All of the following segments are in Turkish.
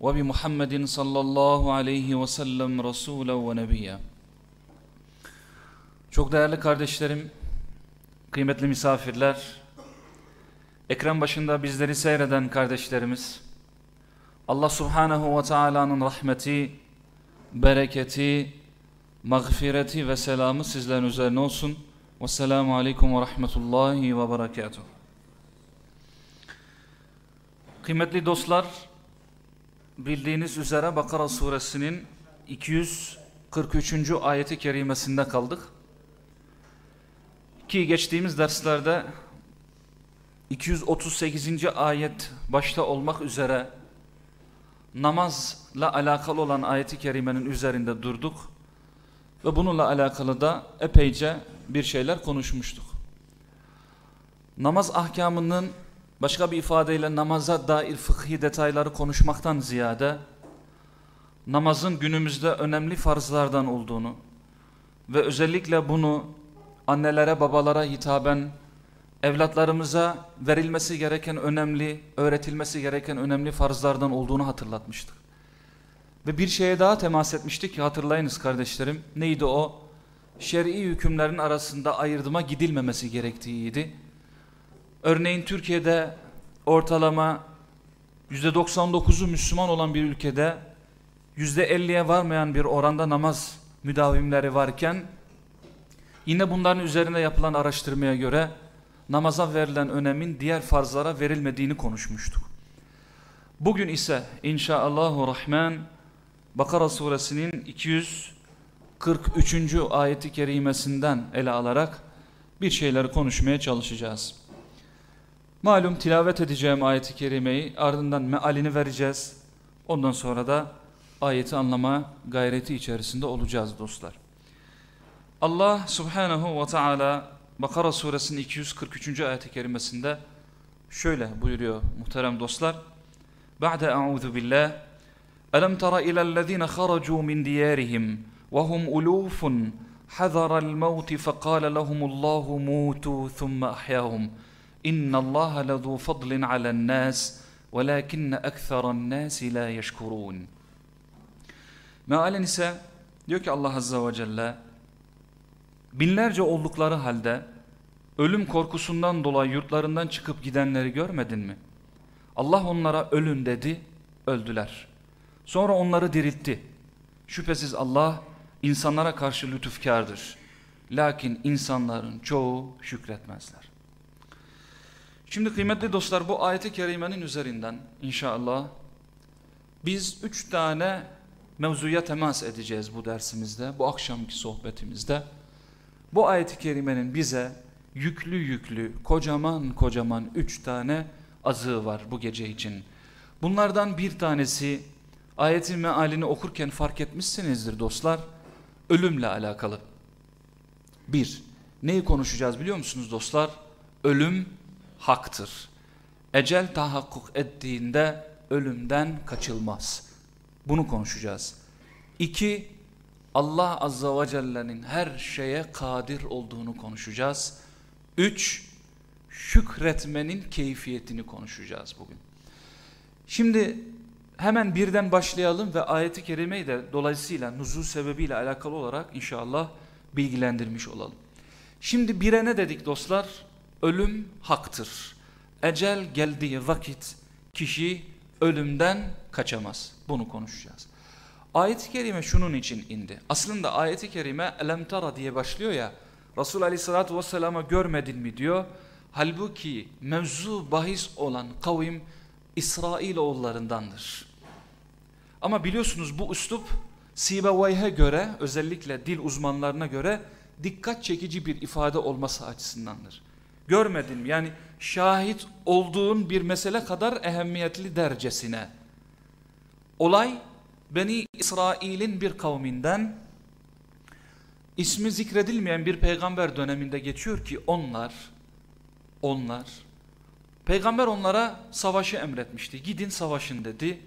وبمحمد صلى الله عليه وسلم رسولا ونبيا Çok değerli kardeşlerim, kıymetli misafirler, ekran başında bizleri seyreden kardeşlerimiz, Allah Subhanahu ve Taala'nın rahmeti, bereketi, mağfireti ve selamı sizlerin üzerine olsun. Vesselamu Aleyküm ve Rahmetullahi ve Berekatuhu. Kıymetli dostlar, bildiğiniz üzere Bakara suresinin 243. ayeti kerimesinde kaldık. Ki geçtiğimiz derslerde 238. ayet başta olmak üzere namazla alakalı olan ayeti kerimenin üzerinde durduk. Ve bununla alakalı da epeyce bir şeyler konuşmuştuk. Namaz ahkamının başka bir ifadeyle namaza dair fıkhi detayları konuşmaktan ziyade namazın günümüzde önemli farzlardan olduğunu ve özellikle bunu annelere babalara hitaben evlatlarımıza verilmesi gereken önemli, öğretilmesi gereken önemli farzlardan olduğunu hatırlatmıştık. Ve bir şeye daha temas etmiştik ki hatırlayınız kardeşlerim. Neydi o? Şer'i hükümlerin arasında ayırdıma gidilmemesi gerektiğiydi. Örneğin Türkiye'de ortalama %99'u Müslüman olan bir ülkede %50'ye varmayan bir oranda namaz müdavimleri varken yine bunların üzerine yapılan araştırmaya göre namaza verilen önemin diğer farzlara verilmediğini konuşmuştuk. Bugün ise inşallahü rahman Bakara suresinin 243. ayeti kerimesinden ele alarak bir şeyleri konuşmaya çalışacağız. Malum tilavet edeceğim ayeti kerimeyi ardından mealini vereceğiz. Ondan sonra da ayeti anlama gayreti içerisinde olacağız dostlar. Allah subhanahu ve taala Bakara suresinin 243. ayet-i kerimesinde şöyle buyuruyor muhterem dostlar. Ba'de a'udhu billah Elem tara ilellezine haracu min diyarihim ve hum ulufun hazara el-maut fekale lehumullahu mutu thumma ahyahum. أحياهم إن الله لذو فضل على الناس ولكن أكثر الناس لا يشكرون Mealen ise diyor ki Allah Azze ve Celle binlerce oldukları halde ölüm korkusundan dolayı yurtlarından çıkıp gidenleri görmedin mi? Allah onlara ölün dedi, öldüler. Sonra onları diriltti. Şüphesiz Allah insanlara karşı lütufkardır. Lakin insanların çoğu şükretmezler. Şimdi kıymetli dostlar bu ayeti kerimenin üzerinden inşallah biz üç tane mevzuya temas edeceğiz bu dersimizde, bu akşamki sohbetimizde. Bu ayeti kerimenin bize yüklü yüklü, kocaman kocaman üç tane azığı var bu gece için. Bunlardan bir tanesi ayetin mealini okurken fark etmişsinizdir dostlar. Ölümle alakalı. Bir, neyi konuşacağız biliyor musunuz dostlar? Ölüm haktır. Ecel tahakkuk ettiğinde ölümden kaçılmaz. Bunu konuşacağız. İki, Allah Azza ve Celle'nin her şeye kadir olduğunu konuşacağız. Üç, şükretmenin keyfiyetini konuşacağız bugün. Şimdi hemen birden başlayalım ve ayeti kerimeyi de dolayısıyla nuzul sebebiyle alakalı olarak inşallah bilgilendirmiş olalım. Şimdi bire ne dedik dostlar? Ölüm haktır. Ecel geldiği vakit kişi ölümden kaçamaz. Bunu konuşacağız. Ayet-i kerime şunun için indi. Aslında ayet-i kerime elem tara diye başlıyor ya. Resul aleyhissalatü vesselam'a görmedin mi diyor. Halbuki mevzu bahis olan kavim İsrail oğullarındandır. Ama biliyorsunuz bu üslup Sibeveyh'e göre özellikle dil uzmanlarına göre dikkat çekici bir ifade olması açısındandır. Görmedin mi? Yani şahit olduğun bir mesele kadar ehemmiyetli dercesine. Olay Beni İsrail'in bir kavminden ismi zikredilmeyen bir peygamber döneminde geçiyor ki onlar onlar peygamber onlara savaşı emretmişti. Gidin savaşın dedi.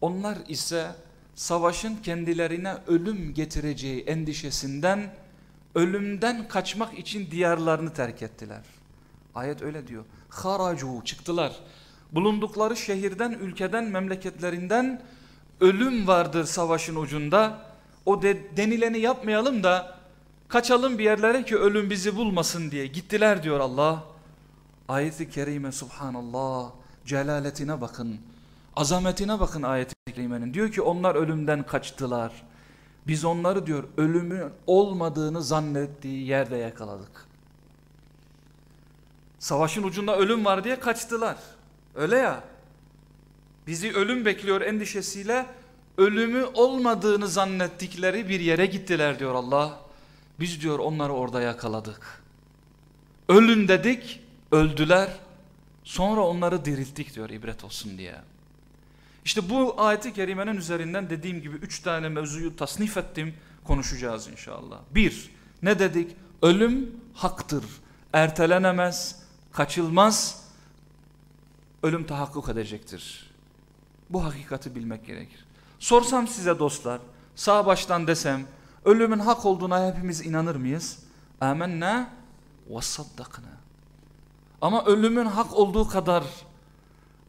Onlar ise savaşın kendilerine ölüm getireceği endişesinden ölümden kaçmak için diyarlarını terk ettiler. Ayet öyle diyor. Haracu çıktılar. Bulundukları şehirden, ülkeden, memleketlerinden ölüm vardır savaşın ucunda. O de, denileni yapmayalım da kaçalım bir yerlere ki ölüm bizi bulmasın diye gittiler diyor Allah. Ayet-i kerime subhanallah celaletine bakın. Azametine bakın ayet-i kerimenin. Diyor ki onlar ölümden kaçtılar. Biz onları diyor ölümün olmadığını zannettiği yerde yakaladık. Savaşın ucunda ölüm var diye kaçtılar. Öyle ya. Bizi ölüm bekliyor endişesiyle ölümü olmadığını zannettikleri bir yere gittiler diyor Allah. Biz diyor onları orada yakaladık. Ölün dedik, öldüler. Sonra onları dirilttik diyor ibret olsun diye. İşte bu ayeti kerimenin üzerinden dediğim gibi üç tane mevzuyu tasnif ettim. Konuşacağız inşallah. Bir, ne dedik? Ölüm haktır. Ertelenemez, kaçılmaz. Ölüm tahakkuk edecektir. Bu hakikati bilmek gerekir. Sorsam size dostlar, sağ baştan desem, ölümün hak olduğuna hepimiz inanır mıyız? Amenna ve saddakna. Ama ölümün hak olduğu kadar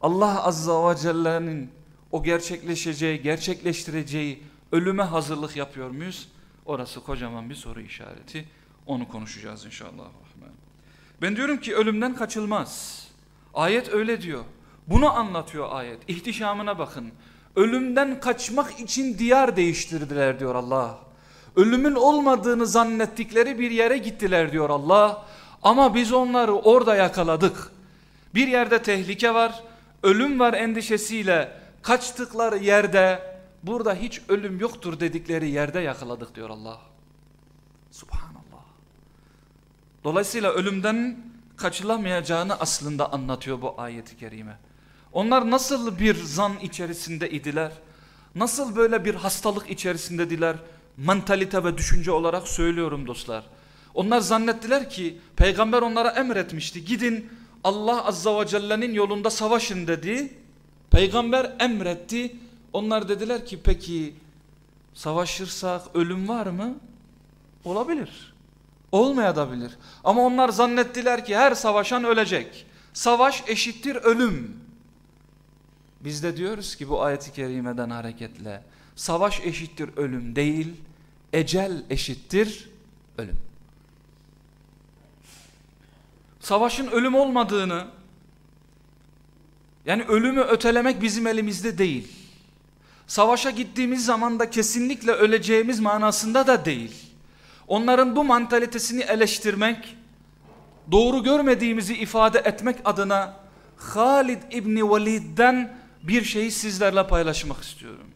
Allah Azza ve Celle'nin o gerçekleşeceği, gerçekleştireceği ölüme hazırlık yapıyor muyuz? Orası kocaman bir soru işareti. Onu konuşacağız inşallah. Ben diyorum ki ölümden kaçılmaz. Ayet öyle diyor. Bunu anlatıyor ayet. İhtişamına bakın. Ölümden kaçmak için diyar değiştirdiler diyor Allah. Ölümün olmadığını zannettikleri bir yere gittiler diyor Allah. Ama biz onları orada yakaladık. Bir yerde tehlike var, ölüm var endişesiyle kaçtıkları yerde burada hiç ölüm yoktur dedikleri yerde yakaladık diyor Allah. Subhanallah. Dolayısıyla ölümden kaçılamayacağını aslında anlatıyor bu ayeti kerime. Onlar nasıl bir zan içerisinde idiler? Nasıl böyle bir hastalık içerisindediler? Mentalite ve düşünce olarak söylüyorum dostlar. Onlar zannettiler ki peygamber onlara emretmişti. Gidin Allah azza ve celle'nin yolunda savaşın dedi. Peygamber emretti. Onlar dediler ki peki savaşırsak ölüm var mı? Olabilir. Olmayabilir. Ama onlar zannettiler ki her savaşan ölecek. Savaş eşittir ölüm. Biz de diyoruz ki bu ayeti kerimeden hareketle savaş eşittir ölüm değil, ecel eşittir ölüm. Savaşın ölüm olmadığını yani ölümü ötelemek bizim elimizde değil. Savaşa gittiğimiz zaman da kesinlikle öleceğimiz manasında da değil. Onların bu mantalitesini eleştirmek, doğru görmediğimizi ifade etmek adına Halid İbni Velid'den bir şeyi sizlerle paylaşmak istiyorum.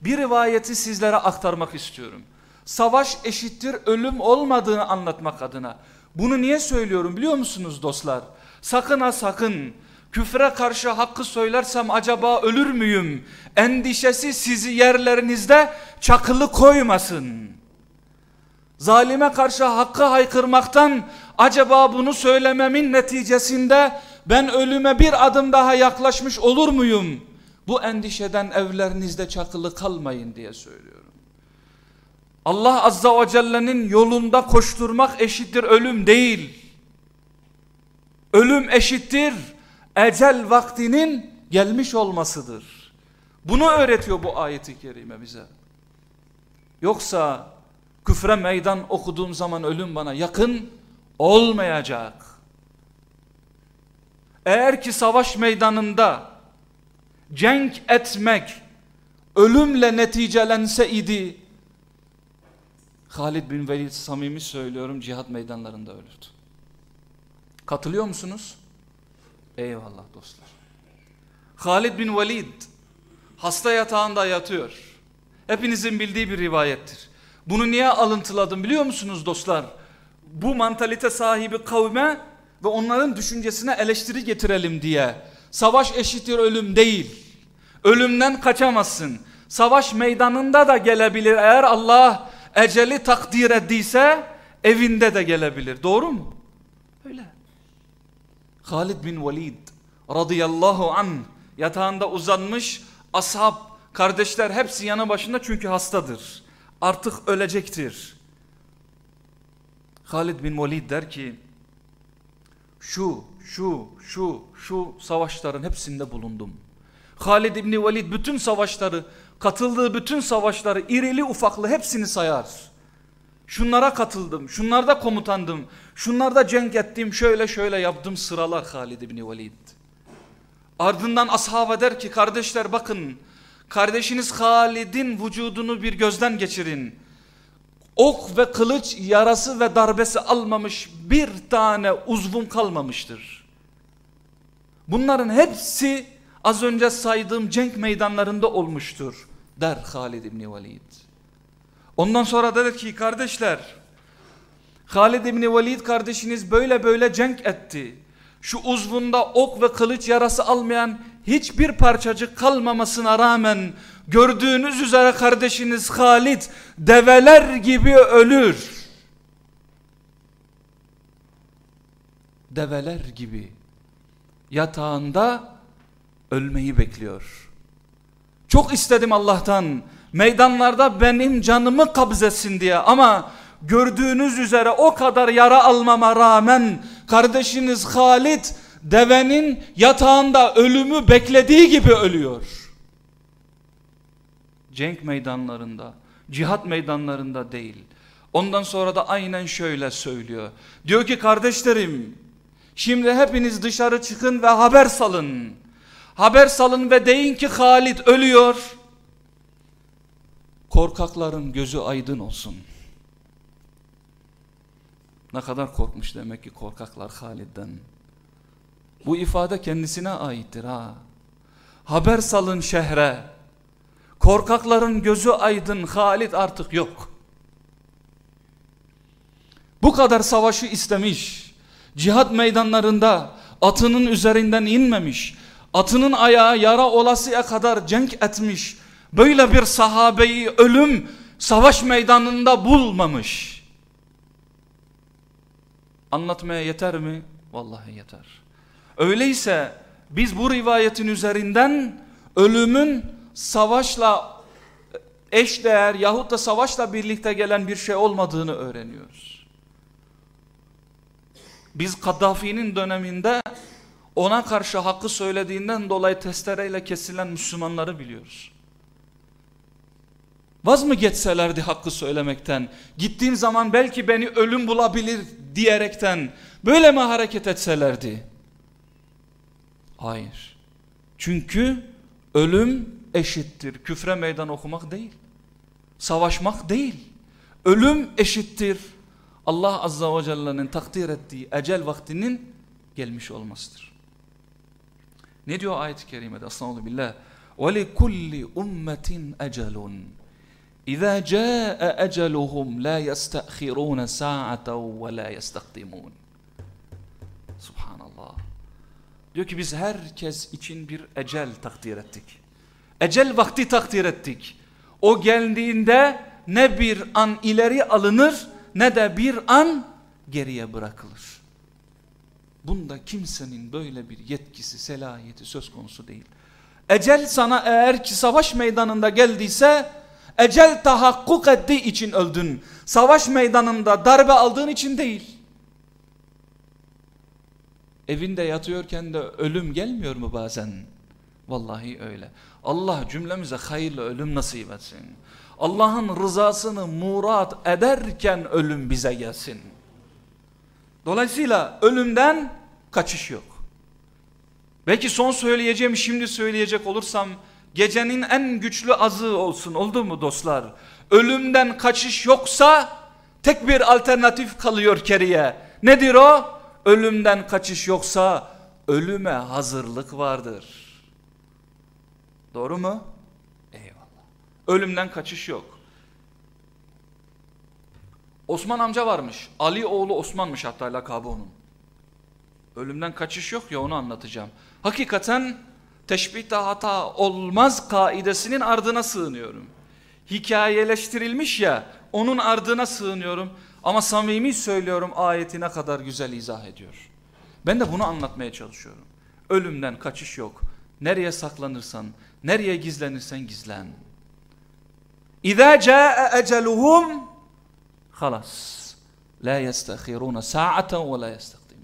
Bir rivayeti sizlere aktarmak istiyorum. Savaş eşittir ölüm olmadığını anlatmak adına. Bunu niye söylüyorum biliyor musunuz dostlar? Sakın ha sakın küfre karşı hakkı söylersem acaba ölür müyüm? Endişesi sizi yerlerinizde çakılı koymasın. Zalime karşı hakkı haykırmaktan acaba bunu söylememin neticesinde ben ölüme bir adım daha yaklaşmış olur muyum? Bu endişeden evlerinizde çakılı kalmayın diye söylüyorum. Allah Azza ve Celle'nin yolunda koşturmak eşittir ölüm değil. Ölüm eşittir ecel vaktinin gelmiş olmasıdır. Bunu öğretiyor bu ayeti kerime bize. Yoksa küfre meydan okuduğum zaman ölüm bana yakın olmayacak. Eğer ki savaş meydanında cenk etmek ölümle neticelense idi Halid bin Velid samimi söylüyorum cihat meydanlarında ölürdü. Katılıyor musunuz? Eyvallah dostlar. Halid bin Velid hasta yatağında yatıyor. Hepinizin bildiği bir rivayettir. Bunu niye alıntıladım biliyor musunuz dostlar? Bu mantalite sahibi kavme ve onların düşüncesine eleştiri getirelim diye. Savaş eşittir ölüm değil. Ölümden kaçamazsın. savaş meydanında da gelebilir. Eğer Allah eceli takdir ettiyse evinde de gelebilir. Doğru mu? Öyle. Halid bin Velid radıyallahu an yatağında uzanmış ashab kardeşler hepsi yanı başında çünkü hastadır. Artık ölecektir. Halid bin Velid der ki şu şu şu şu savaşların hepsinde bulundum. Halid İbni Velid bütün savaşları katıldığı bütün savaşları irili ufaklı hepsini sayar. Şunlara katıldım, şunlarda komutandım, şunlarda cenk ettim, şöyle şöyle yaptım sıralar Halid İbni Velid. Ardından ashaba der ki kardeşler bakın kardeşiniz Halid'in vücudunu bir gözden geçirin. Ok ve kılıç yarası ve darbesi almamış bir tane uzvum kalmamıştır. Bunların hepsi az önce saydığım cenk meydanlarında olmuştur der Halid İbni Velid. Ondan sonra dedi ki kardeşler Halid İbni Velid kardeşiniz böyle böyle cenk etti. Şu uzvunda ok ve kılıç yarası almayan hiçbir parçacık kalmamasına rağmen gördüğünüz üzere kardeşiniz Halid develer gibi ölür. Develer gibi yatağında ölmeyi bekliyor. Çok istedim Allah'tan meydanlarda benim canımı kabzetsin diye ama gördüğünüz üzere o kadar yara almama rağmen kardeşiniz Halid devenin yatağında ölümü beklediği gibi ölüyor. Cenk meydanlarında, cihat meydanlarında değil. Ondan sonra da aynen şöyle söylüyor. Diyor ki kardeşlerim şimdi hepiniz dışarı çıkın ve haber salın. Haber salın ve deyin ki Halid ölüyor. Korkakların gözü aydın olsun. Ne kadar korkmuş demek ki korkaklar Halid'den. Bu ifade kendisine aittir ha. Haber salın şehre. Korkakların gözü aydın Halid artık yok. Bu kadar savaşı istemiş. Cihat meydanlarında atının üzerinden inmemiş. Atının ayağı yara olasıya kadar cenk etmiş. Böyle bir sahabeyi ölüm savaş meydanında bulmamış. Anlatmaya yeter mi? Vallahi yeter. Öyleyse biz bu rivayetin üzerinden ölümün savaşla eşdeğer yahut da savaşla birlikte gelen bir şey olmadığını öğreniyoruz. Biz Kaddafi'nin döneminde ona karşı hakkı söylediğinden dolayı testereyle kesilen Müslümanları biliyoruz. Vaz mı geçselerdi hakkı söylemekten, gittiğim zaman belki beni ölüm bulabilir diyerekten böyle mi hareket etselerdi? Hayır. Çünkü ölüm eşittir. Küfre meydan okumak değil. Savaşmak değil. Ölüm eşittir. Allah Azza ve Celle'nin takdir ettiği ecel vaktinin gelmiş olmasıdır. Ne diyor ayet-i kerimede? Estağfurullah billah. وَلِكُلِّ اُمَّةٍ اَجَلٌ اِذَا جَاءَ اَجَلُهُمْ لَا يَسْتَأْخِرُونَ سَاعَةً وَلَا يَسْتَقْدِمُونَ Diyor ki biz herkes için bir ecel takdir ettik. Ecel vakti takdir ettik. O geldiğinde ne bir an ileri alınır ne de bir an geriye bırakılır. Bunda kimsenin böyle bir yetkisi, selahiyeti söz konusu değil. Ecel sana eğer ki savaş meydanında geldiyse ecel tahakkuk ettiği için öldün. Savaş meydanında darbe aldığın için değil. Evinde yatıyorken de ölüm gelmiyor mu bazen? Vallahi öyle. Allah cümlemize hayırlı ölüm nasip etsin. Allah'ın rızasını murat ederken ölüm bize gelsin. Dolayısıyla ölümden kaçış yok. Belki son söyleyeceğim şimdi söyleyecek olursam gecenin en güçlü azı olsun oldu mu dostlar? Ölümden kaçış yoksa tek bir alternatif kalıyor geriye. Nedir o? Ölümden kaçış yoksa ölüme hazırlık vardır. Doğru mu? Eyvallah. Ölümden kaçış yok. Osman amca varmış. Ali oğlu Osman'mış hatta lakabı onun. Ölümden kaçış yok ya onu anlatacağım. Hakikaten teşbihte hata olmaz kaidesinin ardına sığınıyorum. Hikayeleştirilmiş ya onun ardına sığınıyorum. Ama samimi söylüyorum ayeti ne kadar güzel izah ediyor. Ben de bunu anlatmaya çalışıyorum. Ölümden kaçış yok. Nereye saklanırsan, nereye gizlenirsen gizlen. İza caa eceluhum halas. La yestahiruna sa'aten ve la yestakdim.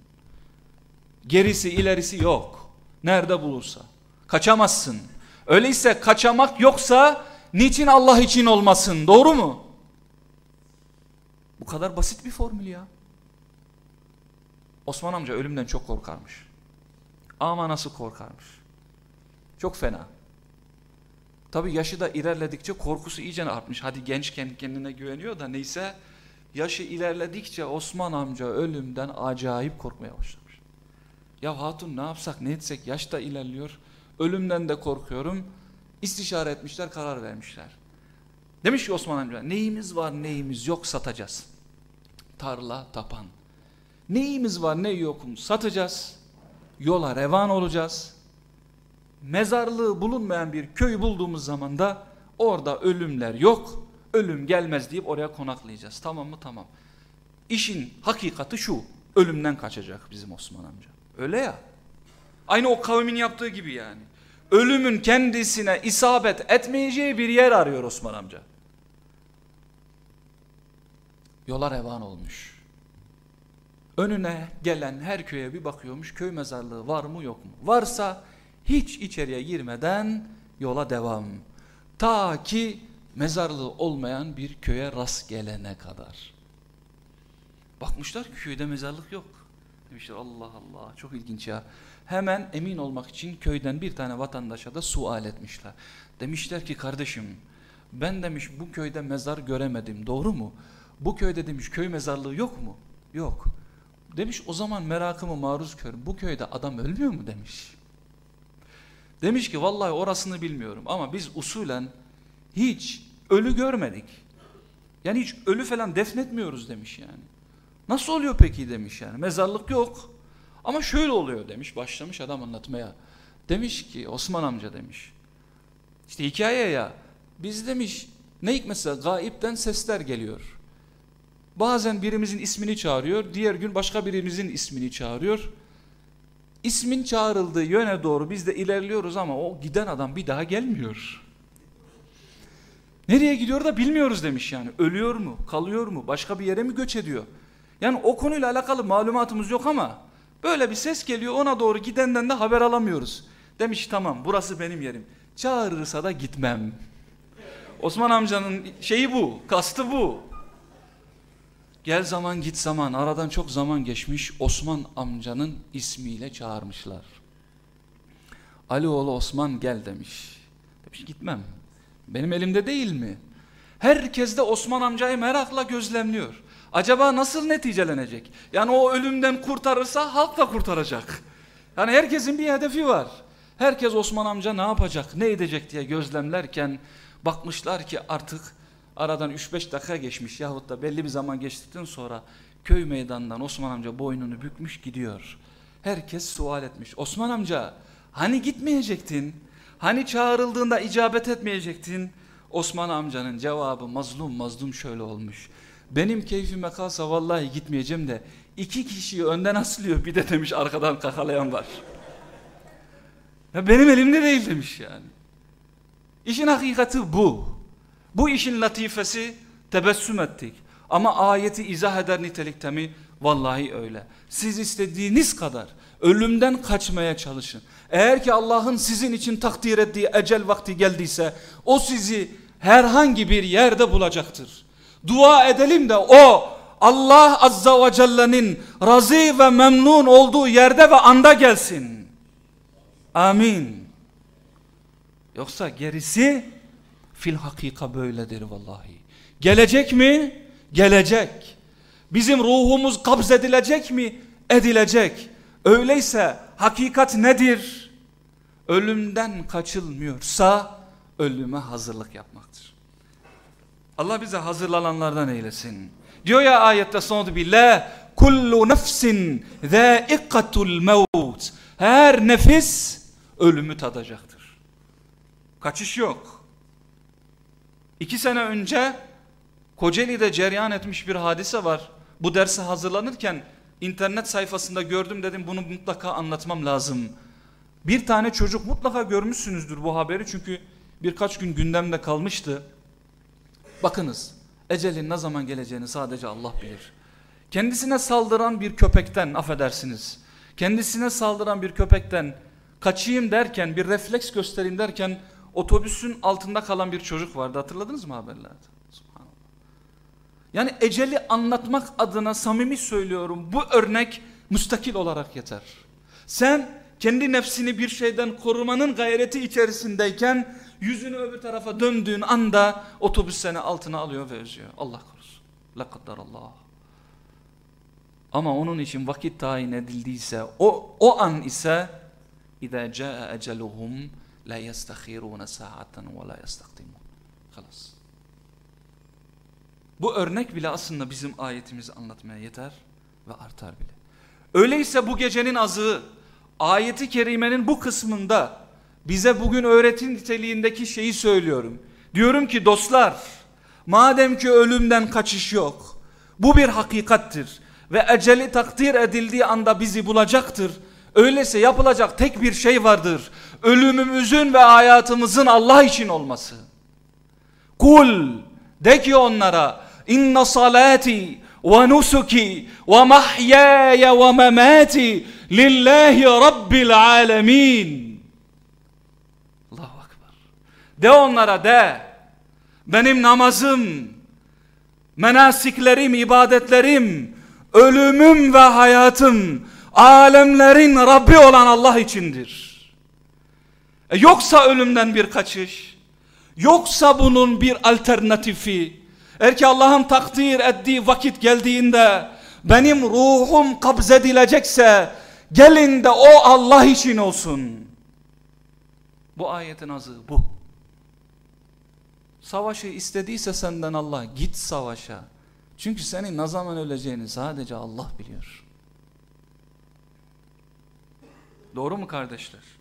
Gerisi ilerisi yok. Nerede bulursa. Kaçamazsın. Öyleyse kaçamak yoksa niçin Allah için olmasın? Doğru mu? Kadar basit bir formül ya. Osman amca ölümden çok korkarmış. Ama nasıl korkarmış. Çok fena. Tabi yaşı da ilerledikçe korkusu iyice artmış. Hadi gençken kendine güveniyor da neyse yaşı ilerledikçe Osman amca ölümden acayip korkmaya başlamış. Ya hatun ne yapsak ne etsek yaş da ilerliyor. Ölümden de korkuyorum. İstişare etmişler karar vermişler. Demiş ki Osman amca neyimiz var neyimiz yok satacağız. Tarla tapan. Neyimiz var ne yokum satacağız. Yola revan olacağız. Mezarlığı bulunmayan bir köy bulduğumuz zaman da orada ölümler yok. Ölüm gelmez deyip oraya konaklayacağız. Tamam mı? Tamam. İşin hakikati şu. Ölümden kaçacak bizim Osman amca. Öyle ya. Aynı o kavmin yaptığı gibi yani. Ölümün kendisine isabet etmeyeceği bir yer arıyor Osman amca. Yola revan olmuş. Önüne gelen her köye bir bakıyormuş. Köy mezarlığı var mı yok mu? Varsa hiç içeriye girmeden yola devam. Ta ki mezarlığı olmayan bir köye rast gelene kadar. Bakmışlar ki köyde mezarlık yok. Demişler Allah Allah çok ilginç ya. Hemen emin olmak için köyden bir tane vatandaşa da sual etmişler. Demişler ki kardeşim ben demiş bu köyde mezar göremedim doğru mu? Bu köyde demiş köy mezarlığı yok mu? Yok. Demiş o zaman merakımı maruz kör. Bu köyde adam ölmüyor mu demiş. Demiş ki vallahi orasını bilmiyorum ama biz usulen hiç ölü görmedik. Yani hiç ölü falan defnetmiyoruz demiş yani. Nasıl oluyor peki demiş yani. Mezarlık yok. Ama şöyle oluyor demiş. Başlamış adam anlatmaya. Demiş ki Osman amca demiş. İşte hikaye ya. Biz demiş ne mesela gaipten sesler geliyor. Bazen birimizin ismini çağırıyor. Diğer gün başka birimizin ismini çağırıyor. İsmin çağrıldığı yöne doğru biz de ilerliyoruz ama o giden adam bir daha gelmiyor. Nereye gidiyor da bilmiyoruz demiş yani. Ölüyor mu? Kalıyor mu? Başka bir yere mi göç ediyor? Yani o konuyla alakalı malumatımız yok ama böyle bir ses geliyor ona doğru gidenden de haber alamıyoruz. Demiş tamam burası benim yerim. Çağırırsa da gitmem. Osman amcanın şeyi bu, kastı bu. Gel zaman git zaman aradan çok zaman geçmiş Osman amcanın ismiyle çağırmışlar. Ali oğlu Osman gel demiş. Demiş gitmem. Benim elimde değil mi? Herkes de Osman amcayı merakla gözlemliyor. Acaba nasıl neticelenecek? Yani o ölümden kurtarırsa halk da kurtaracak. Yani herkesin bir hedefi var. Herkes Osman amca ne yapacak, ne edecek diye gözlemlerken bakmışlar ki artık aradan 3-5 dakika geçmiş yahut da belli bir zaman geçtikten sonra köy meydanından Osman amca boynunu bükmüş gidiyor. Herkes sual etmiş. Osman amca hani gitmeyecektin? Hani çağrıldığında icabet etmeyecektin? Osman amcanın cevabı mazlum mazlum şöyle olmuş. Benim keyfime kalsa vallahi gitmeyeceğim de iki kişiyi önden aslıyor bir de demiş arkadan kakalayan var. Ya benim elimde değil demiş yani. İşin hakikati bu. Bu işin latifesi tebessüm ettik. Ama ayeti izah eder nitelikte mi? Vallahi öyle. Siz istediğiniz kadar ölümden kaçmaya çalışın. Eğer ki Allah'ın sizin için takdir ettiği ecel vakti geldiyse o sizi herhangi bir yerde bulacaktır. Dua edelim de o Allah Azza ve Celle'nin razı ve memnun olduğu yerde ve anda gelsin. Amin. Yoksa gerisi fil hakika böyledir vallahi. Gelecek mi? Gelecek. Bizim ruhumuz kabz edilecek mi? Edilecek. Öyleyse hakikat nedir? Ölümden kaçılmıyorsa ölüme hazırlık yapmaktır. Allah bize hazırlananlardan eylesin. Diyor ya ayette sonu billah kullu nefsin zâikatul mevt. Her nefis ölümü tadacaktır. Kaçış yok. İki sene önce Kocaeli'de cereyan etmiş bir hadise var. Bu derse hazırlanırken internet sayfasında gördüm dedim bunu mutlaka anlatmam lazım. Bir tane çocuk mutlaka görmüşsünüzdür bu haberi çünkü birkaç gün gündemde kalmıştı. Bakınız ecelin ne zaman geleceğini sadece Allah bilir. Kendisine saldıran bir köpekten affedersiniz. Kendisine saldıran bir köpekten kaçayım derken bir refleks göstereyim derken otobüsün altında kalan bir çocuk vardı hatırladınız mı haberlerde? Yani eceli anlatmak adına samimi söylüyorum bu örnek müstakil olarak yeter. Sen kendi nefsini bir şeyden korumanın gayreti içerisindeyken yüzünü öbür tarafa döndüğün anda otobüs seni altına alıyor ve özüyor. Allah korusun. La Allah. Ama onun için vakit tayin edildiyse o, o an ise اِذَا جَاءَ اَجَلُهُمْ لا yestakhiruna sa'atan ve la yastakdimun. Halas. Bu örnek bile aslında bizim ayetimizi anlatmaya yeter ve artar bile. Öyleyse bu gecenin azığı ayeti kerimenin bu kısmında bize bugün öğretin niteliğindeki şeyi söylüyorum. Diyorum ki dostlar madem ki ölümden kaçış yok bu bir hakikattir ve eceli takdir edildiği anda bizi bulacaktır. Öyleyse yapılacak tek bir şey vardır. Ölümümüzün ve hayatımızın Allah için olması. Kul de ki onlara inna salati ve nusuki ve mahyaya ve memati lillahi rabbil alemin. Allahu Akbar. De onlara de benim namazım, menasiklerim, ibadetlerim, ölümüm ve hayatım alemlerin Rabbi olan Allah içindir. E yoksa ölümden bir kaçış, yoksa bunun bir alternatifi, eğer ki Allah'ın takdir ettiği vakit geldiğinde benim ruhum kabzedilecekse gelin de o Allah için olsun. Bu ayetin azı bu. Savaşı istediyse senden Allah git savaşa. Çünkü senin ne zaman öleceğini sadece Allah biliyor. Doğru mu kardeşler?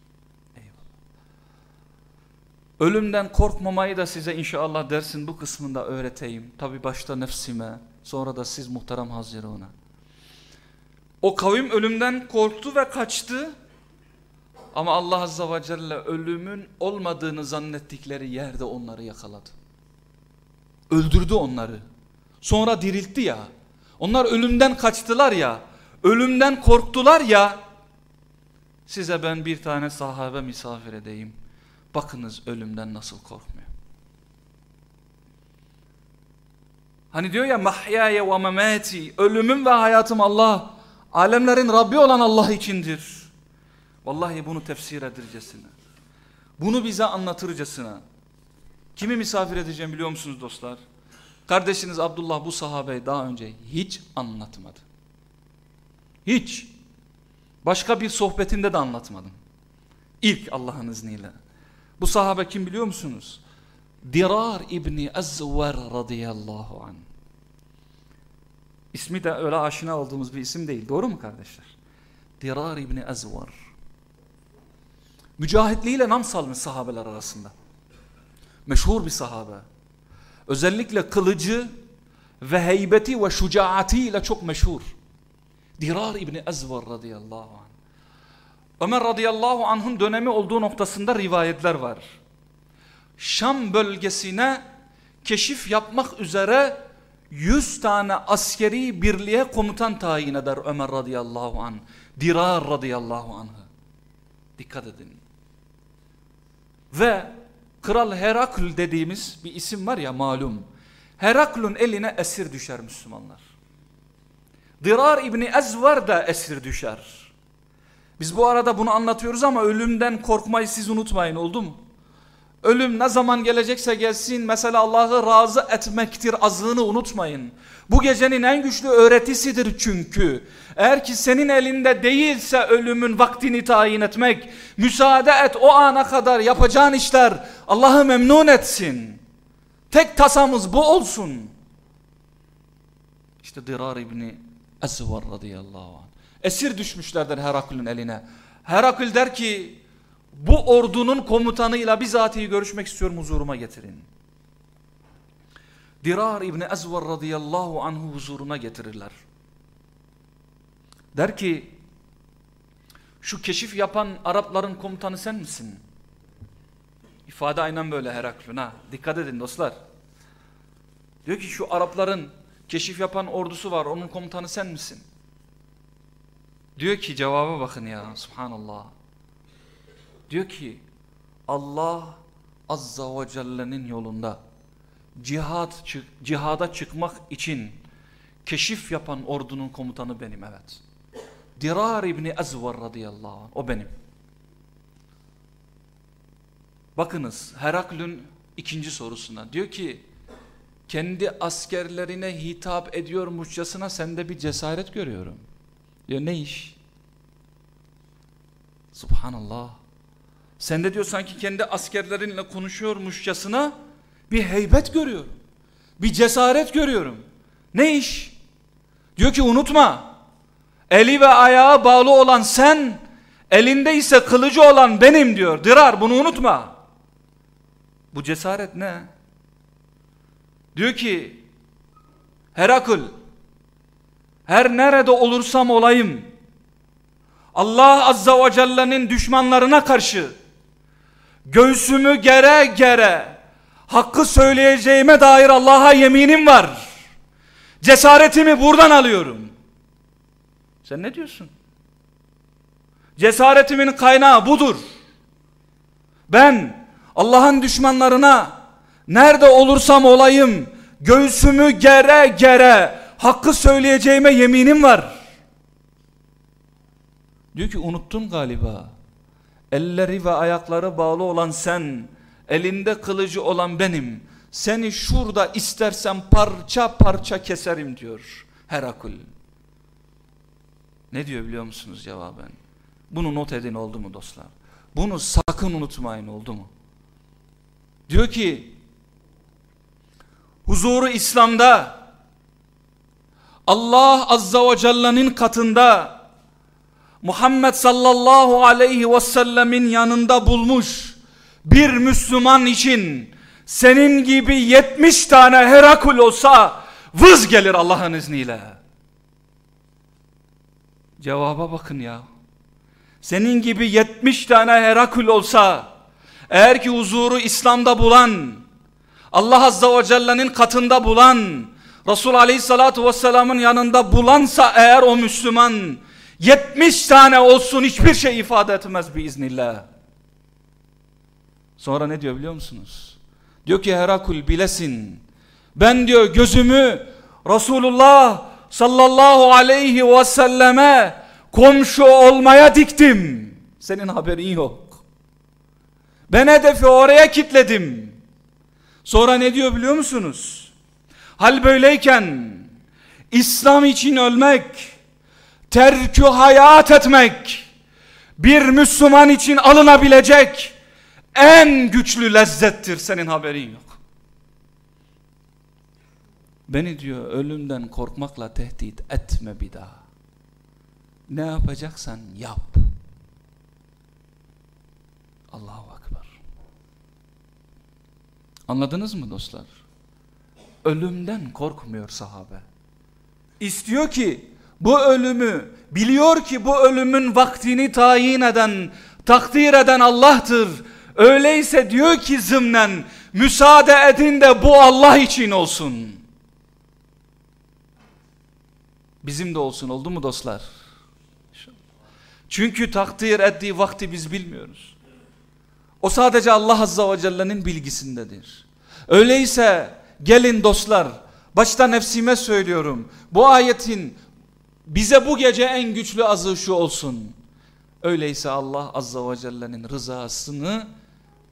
Ölümden korkmamayı da size inşallah dersin bu kısmında öğreteyim. Tabi başta nefsime, sonra da siz muhterem Hazirun'a. O kavim ölümden korktu ve kaçtı. Ama Allah Azze ve Celle ölümün olmadığını zannettikleri yerde onları yakaladı. Öldürdü onları. Sonra diriltti ya. Onlar ölümden kaçtılar ya. Ölümden korktular ya. Size ben bir tane sahabe misafir edeyim. Bakınız ölümden nasıl korkmuyor. Hani diyor ya mahyaya ve memati ölümüm ve hayatım Allah alemlerin Rabbi olan Allah içindir. Vallahi bunu tefsir edircesine. Bunu bize anlatırcasına. Kimi misafir edeceğim biliyor musunuz dostlar? Kardeşiniz Abdullah bu sahabeyi daha önce hiç anlatmadı. Hiç. Başka bir sohbetinde de anlatmadım. İlk Allah'ın izniyle. Bu sahabe kim biliyor musunuz? Dirar İbni Ezver radıyallahu anh. İsmi de öyle aşina olduğumuz bir isim değil. Doğru mu kardeşler? Dirar İbni Ezver. Mücahitliğiyle nam salmış sahabeler arasında. Meşhur bir sahabe. Özellikle kılıcı ve heybeti ve şucaatiyle çok meşhur. Dirar İbni Ezver radıyallahu anh. Ömer radıyallahu anh'ın dönemi olduğu noktasında rivayetler var. Şam bölgesine keşif yapmak üzere 100 tane askeri birliğe komutan tayin eder Ömer radıyallahu anh. Dirar radıyallahu anh'ı. Dikkat edin. Ve Kral Herakl dediğimiz bir isim var ya malum. Herakl'un eline esir düşer Müslümanlar. Dirar İbni Ezvar da esir düşer. Biz bu arada bunu anlatıyoruz ama ölümden korkmayı siz unutmayın oldu mu? Ölüm ne zaman gelecekse gelsin mesela Allah'ı razı etmektir azığını unutmayın. Bu gecenin en güçlü öğretisidir çünkü. Eğer ki senin elinde değilse ölümün vaktini tayin etmek, müsaade et o ana kadar yapacağın işler Allah'ı memnun etsin. Tek tasamız bu olsun. İşte Dirar İbni Ezvar radıyallahu anh. Esir düşmüşlerdir Herakl'ün eline. Herakl der ki bu ordunun komutanıyla bizatihi görüşmek istiyorum huzuruma getirin. Dirar İbni Ezver radıyallahu anhu huzuruna getirirler. Der ki şu keşif yapan Arapların komutanı sen misin? İfade aynen böyle Heraklün ha. Dikkat edin dostlar. Diyor ki şu Arapların keşif yapan ordusu var onun komutanı sen misin? Diyor ki cevaba bakın ya subhanallah. Diyor ki Allah azza ve celle'nin yolunda cihad, cihada çıkmak için keşif yapan ordunun komutanı benim evet. Dirar İbni Ezvar radıyallahu anh o benim. Bakınız Heraklün ikinci sorusuna diyor ki kendi askerlerine hitap ediyormuşçasına sende bir cesaret görüyorum. Diyor ne iş? Subhanallah. Sen de diyor sanki kendi askerlerinle konuşuyormuşçasına bir heybet görüyorum. Bir cesaret görüyorum. Ne iş? Diyor ki unutma. Eli ve ayağı bağlı olan sen, elinde ise kılıcı olan benim diyor. Dirar bunu unutma. Bu cesaret ne? Diyor ki Herakl her nerede olursam olayım Allah Azza ve Celle'nin düşmanlarına karşı göğsümü gere gere hakkı söyleyeceğime dair Allah'a yeminim var. Cesaretimi buradan alıyorum. Sen ne diyorsun? Cesaretimin kaynağı budur. Ben Allah'ın düşmanlarına nerede olursam olayım göğsümü gere gere hakkı söyleyeceğime yeminim var. Diyor ki unuttun galiba. Elleri ve ayakları bağlı olan sen, elinde kılıcı olan benim. Seni şurada istersen parça parça keserim diyor Herakul. Ne diyor biliyor musunuz cevaben? Bunu not edin oldu mu dostlar? Bunu sakın unutmayın oldu mu? Diyor ki huzuru İslam'da Allah Azza ve Celle'nin katında Muhammed sallallahu aleyhi ve sellemin yanında bulmuş bir Müslüman için senin gibi yetmiş tane Herakul olsa vız gelir Allah'ın izniyle. Cevaba bakın ya. Senin gibi yetmiş tane Herakul olsa eğer ki huzuru İslam'da bulan Allah Azza ve Celle'nin katında bulan Resul Aleyhisselatü Vesselam'ın yanında bulansa eğer o Müslüman 70 tane olsun hiçbir şey ifade etmez biiznillah. Sonra ne diyor biliyor musunuz? Diyor ki Herakul bilesin. Ben diyor gözümü Resulullah sallallahu aleyhi ve selleme komşu olmaya diktim. Senin haberin yok. Ben hedefi oraya kitledim. Sonra ne diyor biliyor musunuz? Hal böyleyken İslam için ölmek, terkü hayat etmek bir Müslüman için alınabilecek en güçlü lezzettir senin haberin yok. Beni diyor ölümden korkmakla tehdit etme bir daha. Ne yapacaksan yap. Allahu Akbar. Anladınız mı dostlar? Ölümden korkmuyor sahabe. İstiyor ki bu ölümü biliyor ki bu ölümün vaktini tayin eden, takdir eden Allah'tır. Öyleyse diyor ki zımnen müsaade edin de bu Allah için olsun. Bizim de olsun oldu mu dostlar? Çünkü takdir ettiği vakti biz bilmiyoruz. O sadece Allah Azza ve Celle'nin bilgisindedir. Öyleyse gelin dostlar başta nefsime söylüyorum. Bu ayetin bize bu gece en güçlü azı şu olsun. Öyleyse Allah Azza ve Celle'nin rızasını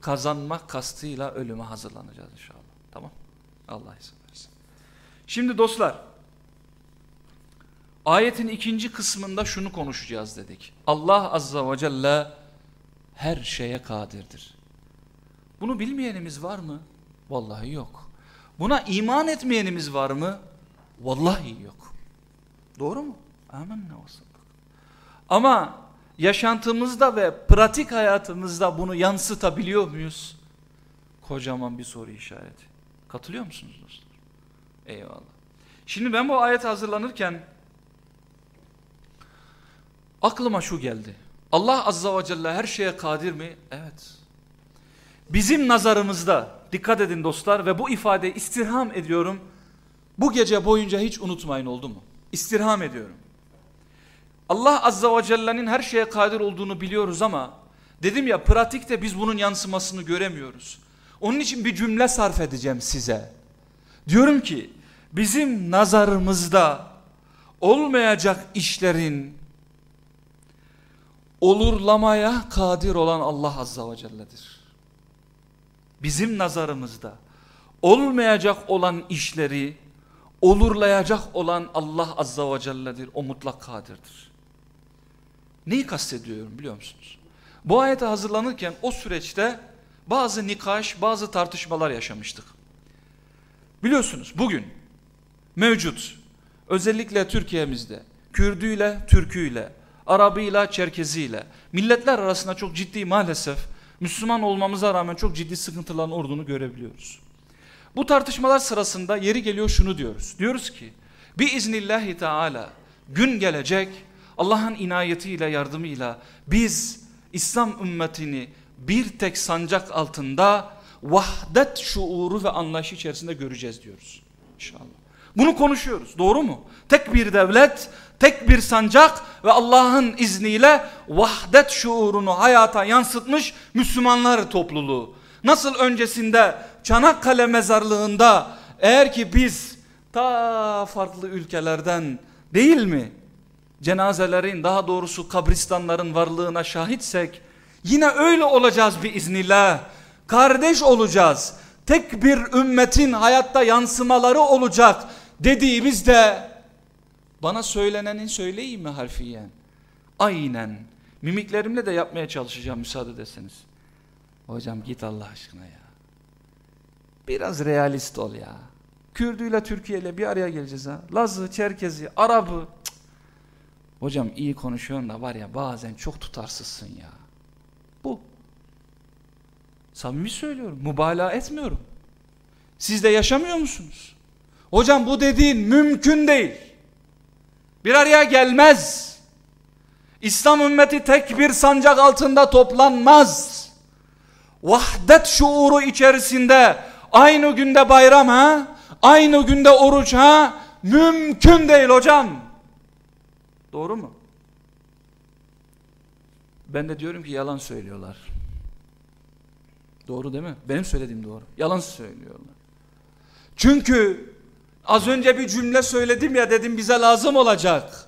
kazanmak kastıyla ölüme hazırlanacağız inşallah. Tamam. Allah izin versin. Şimdi dostlar ayetin ikinci kısmında şunu konuşacağız dedik. Allah Azza ve Celle her şeye kadirdir. Bunu bilmeyenimiz var mı? Vallahi yok. Buna iman etmeyenimiz var mı? Vallahi yok. Doğru mu? Amenna olsun. Ama yaşantımızda ve pratik hayatımızda bunu yansıtabiliyor muyuz? Kocaman bir soru işareti. Katılıyor musunuz dostlar? Eyvallah. Şimdi ben bu ayet hazırlanırken aklıma şu geldi. Allah azza ve celle her şeye kadir mi? Evet. Bizim nazarımızda dikkat edin dostlar ve bu ifadeyi istirham ediyorum. Bu gece boyunca hiç unutmayın oldu mu? İstirham ediyorum. Allah azza ve celle'nin her şeye kadir olduğunu biliyoruz ama dedim ya pratikte biz bunun yansımasını göremiyoruz. Onun için bir cümle sarf edeceğim size. Diyorum ki bizim nazarımızda olmayacak işlerin olurlamaya kadir olan Allah azza ve celle'dir. Bizim nazarımızda olmayacak olan işleri olurlayacak olan Allah azza ve celle'dir. O mutlak kadirdir. Neyi kastediyorum biliyor musunuz? Bu ayete hazırlanırken o süreçte bazı nikaş, bazı tartışmalar yaşamıştık. Biliyorsunuz bugün mevcut özellikle Türkiye'mizde Kürdüyle, Türküyle, Arabıyla, Çerkeziyle milletler arasında çok ciddi maalesef Müslüman olmamıza rağmen çok ciddi sıkıntıların olduğunu görebiliyoruz. Bu tartışmalar sırasında yeri geliyor şunu diyoruz. Diyoruz ki biiznillahi teala gün gelecek Allah'ın inayetiyle yardımıyla biz İslam ümmetini bir tek sancak altında vahdet şuuru ve anlayışı içerisinde göreceğiz diyoruz. İnşallah. Bunu konuşuyoruz. Doğru mu? Tek bir devlet, tek bir sancak ve Allah'ın izniyle vahdet şuurunu hayata yansıtmış Müslümanlar topluluğu. Nasıl öncesinde Çanakkale mezarlığında eğer ki biz ta farklı ülkelerden değil mi cenazelerin daha doğrusu kabristanların varlığına şahitsek yine öyle olacağız bir iznillah. Kardeş olacağız. Tek bir ümmetin hayatta yansımaları olacak dediğimizde bana söylenenin söyleyeyim mi harfiyen? Aynen. Mimiklerimle de yapmaya çalışacağım müsaade ederseniz. Hocam git Allah aşkına ya. Biraz realist ol ya. Kürdüyle Türkiye ile bir araya geleceğiz ha. Lazı, Çerkezi, Arabı. Cık. Hocam iyi konuşuyorsun da var ya bazen çok tutarsızsın ya. Bu. Samimi söylüyorum. Mübalağa etmiyorum. Siz de yaşamıyor musunuz? Hocam bu dediğin mümkün değil. Bir araya gelmez. İslam ümmeti tek bir sancak altında toplanmaz. Vahdet şuuru içerisinde aynı günde bayram ha? Aynı günde oruç ha? Mümkün değil hocam. Doğru mu? Ben de diyorum ki yalan söylüyorlar. Doğru değil mi? Benim söylediğim doğru. Yalan söylüyorlar. Çünkü az önce bir cümle söyledim ya dedim bize lazım olacak.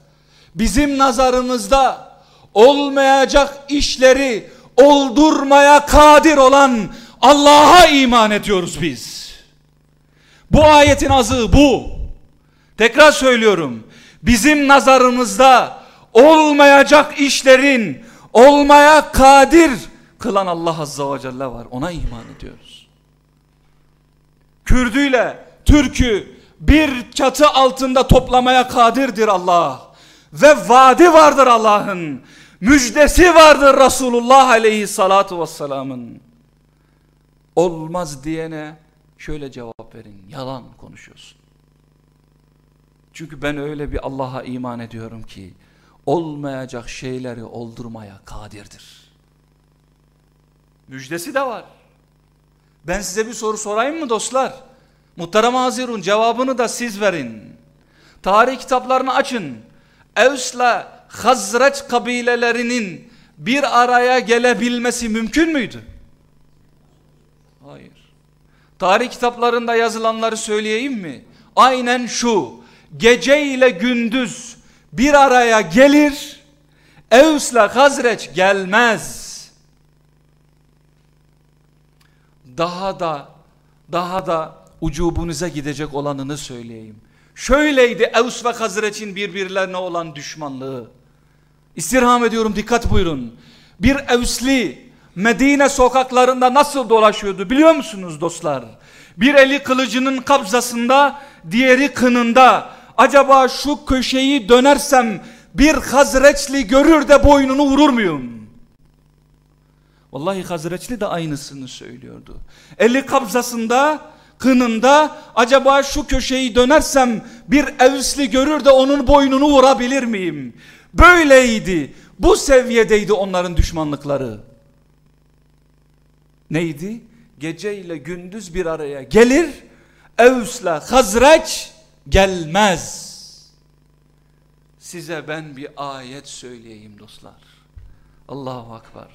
Bizim nazarımızda olmayacak işleri oldurmaya kadir olan Allah'a iman ediyoruz biz. Bu ayetin azı bu. Tekrar söylüyorum. Bizim nazarımızda olmayacak işlerin olmaya kadir kılan Allah Azza ve Celle var. Ona iman ediyoruz. Kürdüyle Türk'ü bir çatı altında toplamaya kadirdir Allah. Ve vaadi vardır Allah'ın. Müjdesi vardır Resulullah aleyhissalatu vesselamın. Olmaz diyene şöyle cevap verin. Yalan konuşuyorsun. Çünkü ben öyle bir Allah'a iman ediyorum ki olmayacak şeyleri oldurmaya kadirdir. Müjdesi de var. Ben size bir soru sorayım mı dostlar? Muhterem Hazirun cevabını da siz verin. Tarih kitaplarını açın. Evs'le Hazreç kabilelerinin bir araya gelebilmesi mümkün müydü? Hayır. Tarih kitaplarında yazılanları söyleyeyim mi? Aynen şu. Gece ile gündüz bir araya gelir. Evs'le Hazreç gelmez. Daha da daha da ucubunuza gidecek olanını söyleyeyim. Şöyleydi Evs ve Hazreç'in birbirlerine olan düşmanlığı. İstirham ediyorum dikkat buyurun. Bir Evsli Medine sokaklarında nasıl dolaşıyordu biliyor musunuz dostlar? Bir eli kılıcının kabzasında, diğeri kınında. Acaba şu köşeyi dönersem bir Hazreçli görür de boynunu vurur muyum? Vallahi Hazreçli de aynısını söylüyordu. Eli kabzasında, kınında acaba şu köşeyi dönersem bir Evsli görür de onun boynunu vurabilir miyim? Böyleydi. Bu seviyedeydi onların düşmanlıkları. Neydi? Gece ile gündüz bir araya gelir. Evs'le Hazreç gelmez. Size ben bir ayet söyleyeyim dostlar. Allahu Akbar.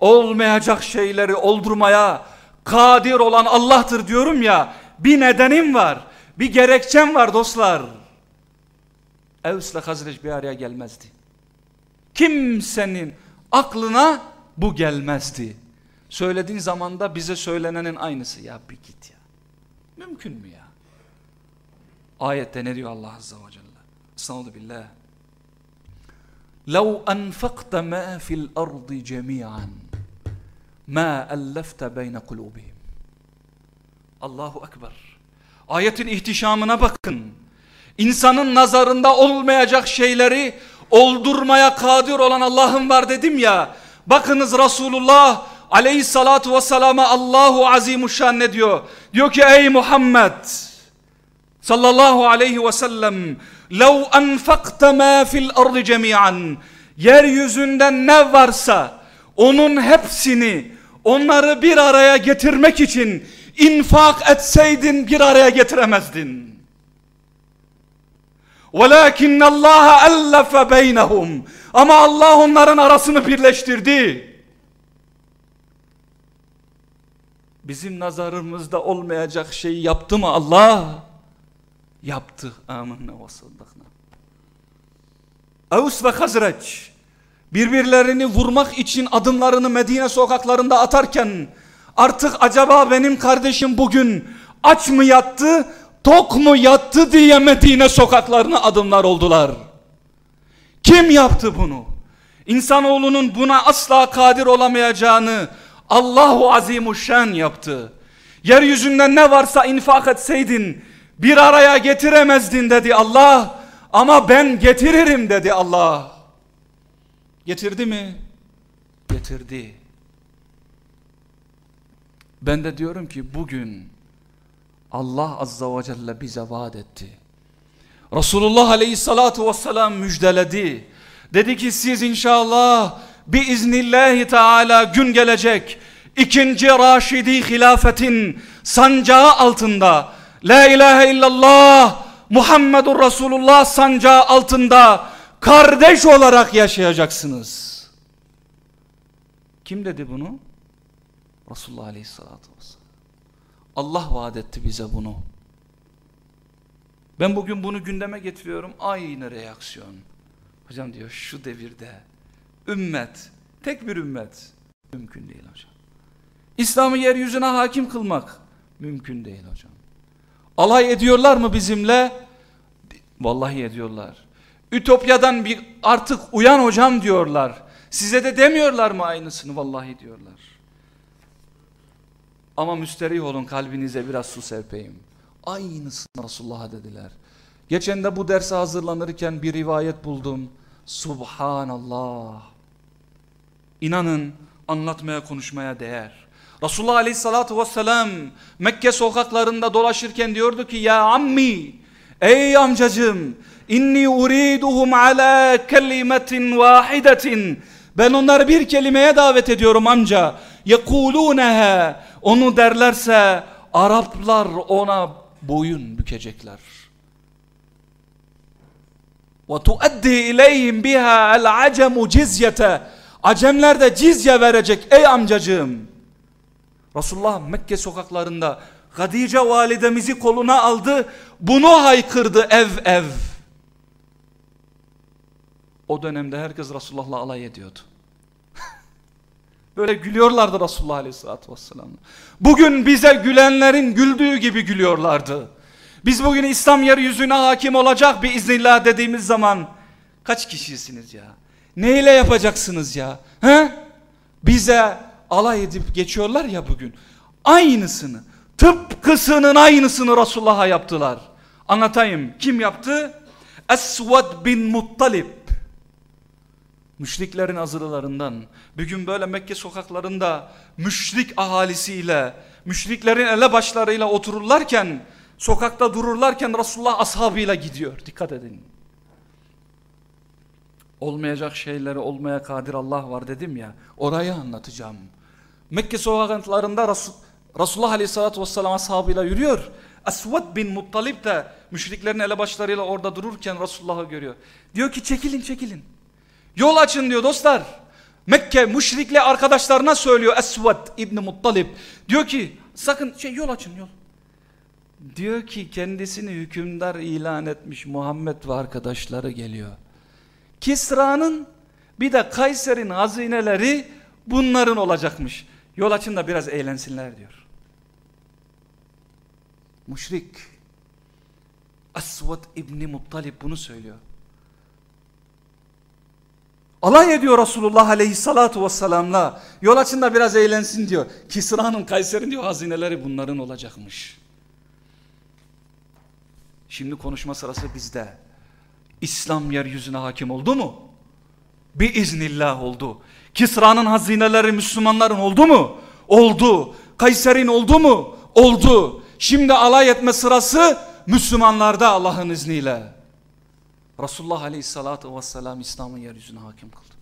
Olmayacak şeyleri oldurmaya kadir olan Allah'tır diyorum ya. Bir nedenim var. Bir gerekçem var dostlar. Evs'le Hazreç bir araya gelmezdi. Kimsenin aklına bu gelmezdi. Söylediğin zamanda bize söylenenin aynısı. Ya bir git ya. Mümkün mü ya? Ayette ne diyor Allah Azze ve Celle? Estağfurullah billah. لو أنفقت ما في الأرض جميعا ما ألفت بين قلوبهم Allahu Ekber. Ayetin ihtişamına bakın. İnsanın nazarında olmayacak şeyleri oldurmaya kadir olan Allah'ın var dedim ya. Bakınız Resulullah aleyhissalatu vesselama Allahu azimuşşan ne diyor? Diyor ki ey Muhammed sallallahu aleyhi ve sellem لَوْ أَنْفَقْتَ مَا فِي الْأَرْضِ جَمِيعًا Yeryüzünden ne varsa onun hepsini onları bir araya getirmek için infak etseydin bir araya getiremezdin. وَلَكِنَّ اللّٰهَ أَلَّفَ بَيْنَهُمْ Ama Allah onların arasını birleştirdi. Bizim nazarımızda olmayacak şeyi yaptı mı Allah? Yaptı. Amenna ve saddakna. Avus ve Hazreç birbirlerini vurmak için adımlarını Medine sokaklarında atarken artık acaba benim kardeşim bugün aç mı yattı tok mu yattı diye Medine sokaklarına adımlar oldular. Kim yaptı bunu? İnsanoğlunun buna asla kadir olamayacağını Allahu Azimuşşan yaptı. Yeryüzünde ne varsa infak etseydin bir araya getiremezdin dedi Allah. Ama ben getiririm dedi Allah. Getirdi mi? Getirdi. Ben de diyorum ki bugün Allah Azza ve Celle bize vaat etti. Resulullah Aleyhissalatu Vesselam müjdeledi. Dedi ki siz inşallah biiznillahi teala gün gelecek. ikinci Raşidi hilafetin sancağı altında La ilahe illallah Muhammedur Resulullah sancağı altında kardeş olarak yaşayacaksınız. Kim dedi bunu? Resulullah Aleyhisselatü Vesselam. Allah vaat etti bize bunu. Ben bugün bunu gündeme getiriyorum. Aynı reaksiyon. Hocam diyor şu devirde ümmet, tek bir ümmet mümkün değil hocam. İslam'ı yeryüzüne hakim kılmak mümkün değil hocam. Alay ediyorlar mı bizimle? Vallahi ediyorlar. Ütopyadan bir artık uyan hocam diyorlar. Size de demiyorlar mı aynısını? Vallahi diyorlar. Ama müsterih olun kalbinize biraz su serpeyim. Aynısını Resulullah'a dediler. Geçen de bu derse hazırlanırken bir rivayet buldum. Subhanallah. İnanın anlatmaya konuşmaya değer. Resulullah Aleyhisselatü Vesselam Mekke sokaklarında dolaşırken diyordu ki ya ammi ey amcacım inni uriduhum ala kelimetin vahidetin. Ben onları bir kelimeye davet ediyorum amca. Yekuluneha onu derlerse Araplar ona boyun bükecekler. Ve tuaddi ileyhim biha el acemu cizyete. Acemler de cizye verecek ey amcacığım. Resulullah Mekke sokaklarında Hadice validemizi koluna aldı. Bunu haykırdı ev ev. O dönemde herkes Resulullah'la alay ediyordu. Böyle gülüyorlardı Resulullah Aleyhisselatü Vesselam. Bugün bize gülenlerin güldüğü gibi gülüyorlardı. Biz bugün İslam yeryüzüne hakim olacak bir iznillah dediğimiz zaman kaç kişisiniz ya? Neyle yapacaksınız ya? He? Bize alay edip geçiyorlar ya bugün. Aynısını, tıpkısının aynısını Resulullah'a yaptılar. Anlatayım. Kim yaptı? Esved bin Muttalib. Müşriklerin azılarından, bugün böyle Mekke sokaklarında müşrik ahalisiyle, müşriklerin elebaşlarıyla otururlarken, sokakta dururlarken Resulullah ashabıyla gidiyor. Dikkat edin. Olmayacak şeyleri olmaya kadir Allah var dedim ya, orayı anlatacağım. Mekke sokaklarında Resul, Resulullah Aleyhisselatü Vesselam ashabıyla yürüyor. Aswad bin Muttalib de müşriklerin elebaşlarıyla orada dururken Resulullah'ı görüyor. Diyor ki çekilin çekilin. Yol açın diyor dostlar. Mekke müşrikle arkadaşlarına söylüyor Esved İbni Muttalib. Diyor ki sakın şey yol açın yol. Diyor ki kendisini hükümdar ilan etmiş Muhammed ve arkadaşları geliyor. Kisra'nın bir de Kayser'in hazineleri bunların olacakmış. Yol açın da biraz eğlensinler diyor. Müşrik Aswad İbni Muttalib bunu söylüyor. Alay ediyor Resulullah aleyhissalatu vesselamla. Yol açın da biraz eğlensin diyor. Kisra'nın Kayser'in diyor hazineleri bunların olacakmış. Şimdi konuşma sırası bizde. İslam yeryüzüne hakim oldu mu? Bir iznillah oldu. Kisra'nın hazineleri Müslümanların oldu mu? Oldu. Kayser'in oldu mu? Oldu. Şimdi alay etme sırası Müslümanlarda Allah'ın izniyle. Resulullah Aleyhisselatü Vesselam İslam'ın yeryüzüne hakim kıldı.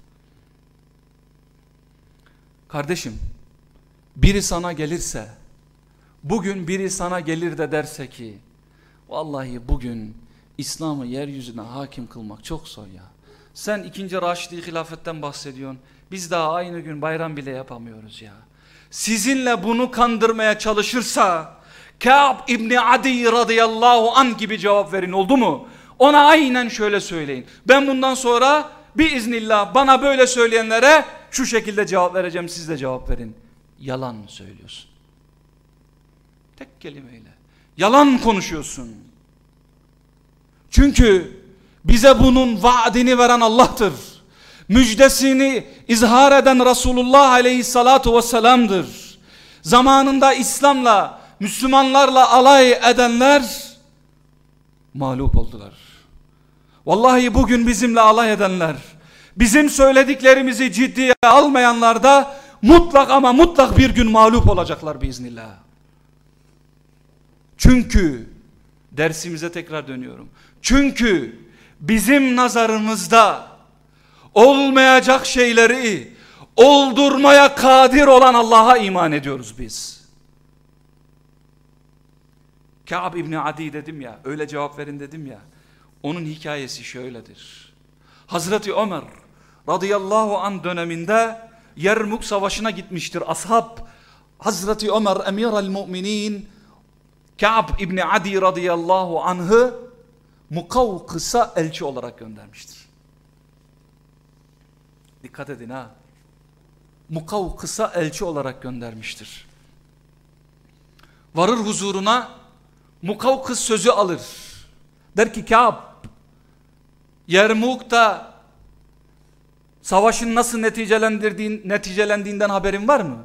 Kardeşim, biri sana gelirse, bugün biri sana gelir de derse ki, vallahi bugün İslam'ı yeryüzüne hakim kılmak çok zor ya. Sen ikinci Raşidi hilafetten bahsediyorsun. Biz daha aynı gün bayram bile yapamıyoruz ya. Sizinle bunu kandırmaya çalışırsa Ka'b İbni Adi radıyallahu an gibi cevap verin oldu mu? Ona aynen şöyle söyleyin. Ben bundan sonra bir iznillah bana böyle söyleyenlere şu şekilde cevap vereceğim siz de cevap verin. Yalan söylüyorsun. Tek kelimeyle. Yalan konuşuyorsun. Çünkü bize bunun vaadini veren Allah'tır. Müjdesini izhar eden Resulullah aleyhissalatu vesselam'dır. Zamanında İslam'la, Müslümanlarla alay edenler mağlup oldular. Vallahi bugün bizimle alay edenler, bizim söylediklerimizi ciddiye almayanlar da mutlak ama mutlak bir gün mağlup olacaklar biiznillah. Çünkü dersimize tekrar dönüyorum. Çünkü bizim nazarımızda olmayacak şeyleri oldurmaya kadir olan Allah'a iman ediyoruz biz. Ka'b İbni Adi dedim ya, öyle cevap verin dedim ya. Onun hikayesi şöyledir. Hazreti Ömer radıyallahu an döneminde Yermuk savaşına gitmiştir. Ashab Hazreti Ömer emir el müminin Ka'b İbni Adi radıyallahu anh'ı Mukavkıs'a elçi olarak göndermiştir. Dikkat edin ha. Mukavkıs'a elçi olarak göndermiştir. Varır huzuruna Mukavkıs sözü alır. Der ki Ka'b Yermuk'ta savaşın nasıl neticelendirdiğin, neticelendiğinden haberin var mı?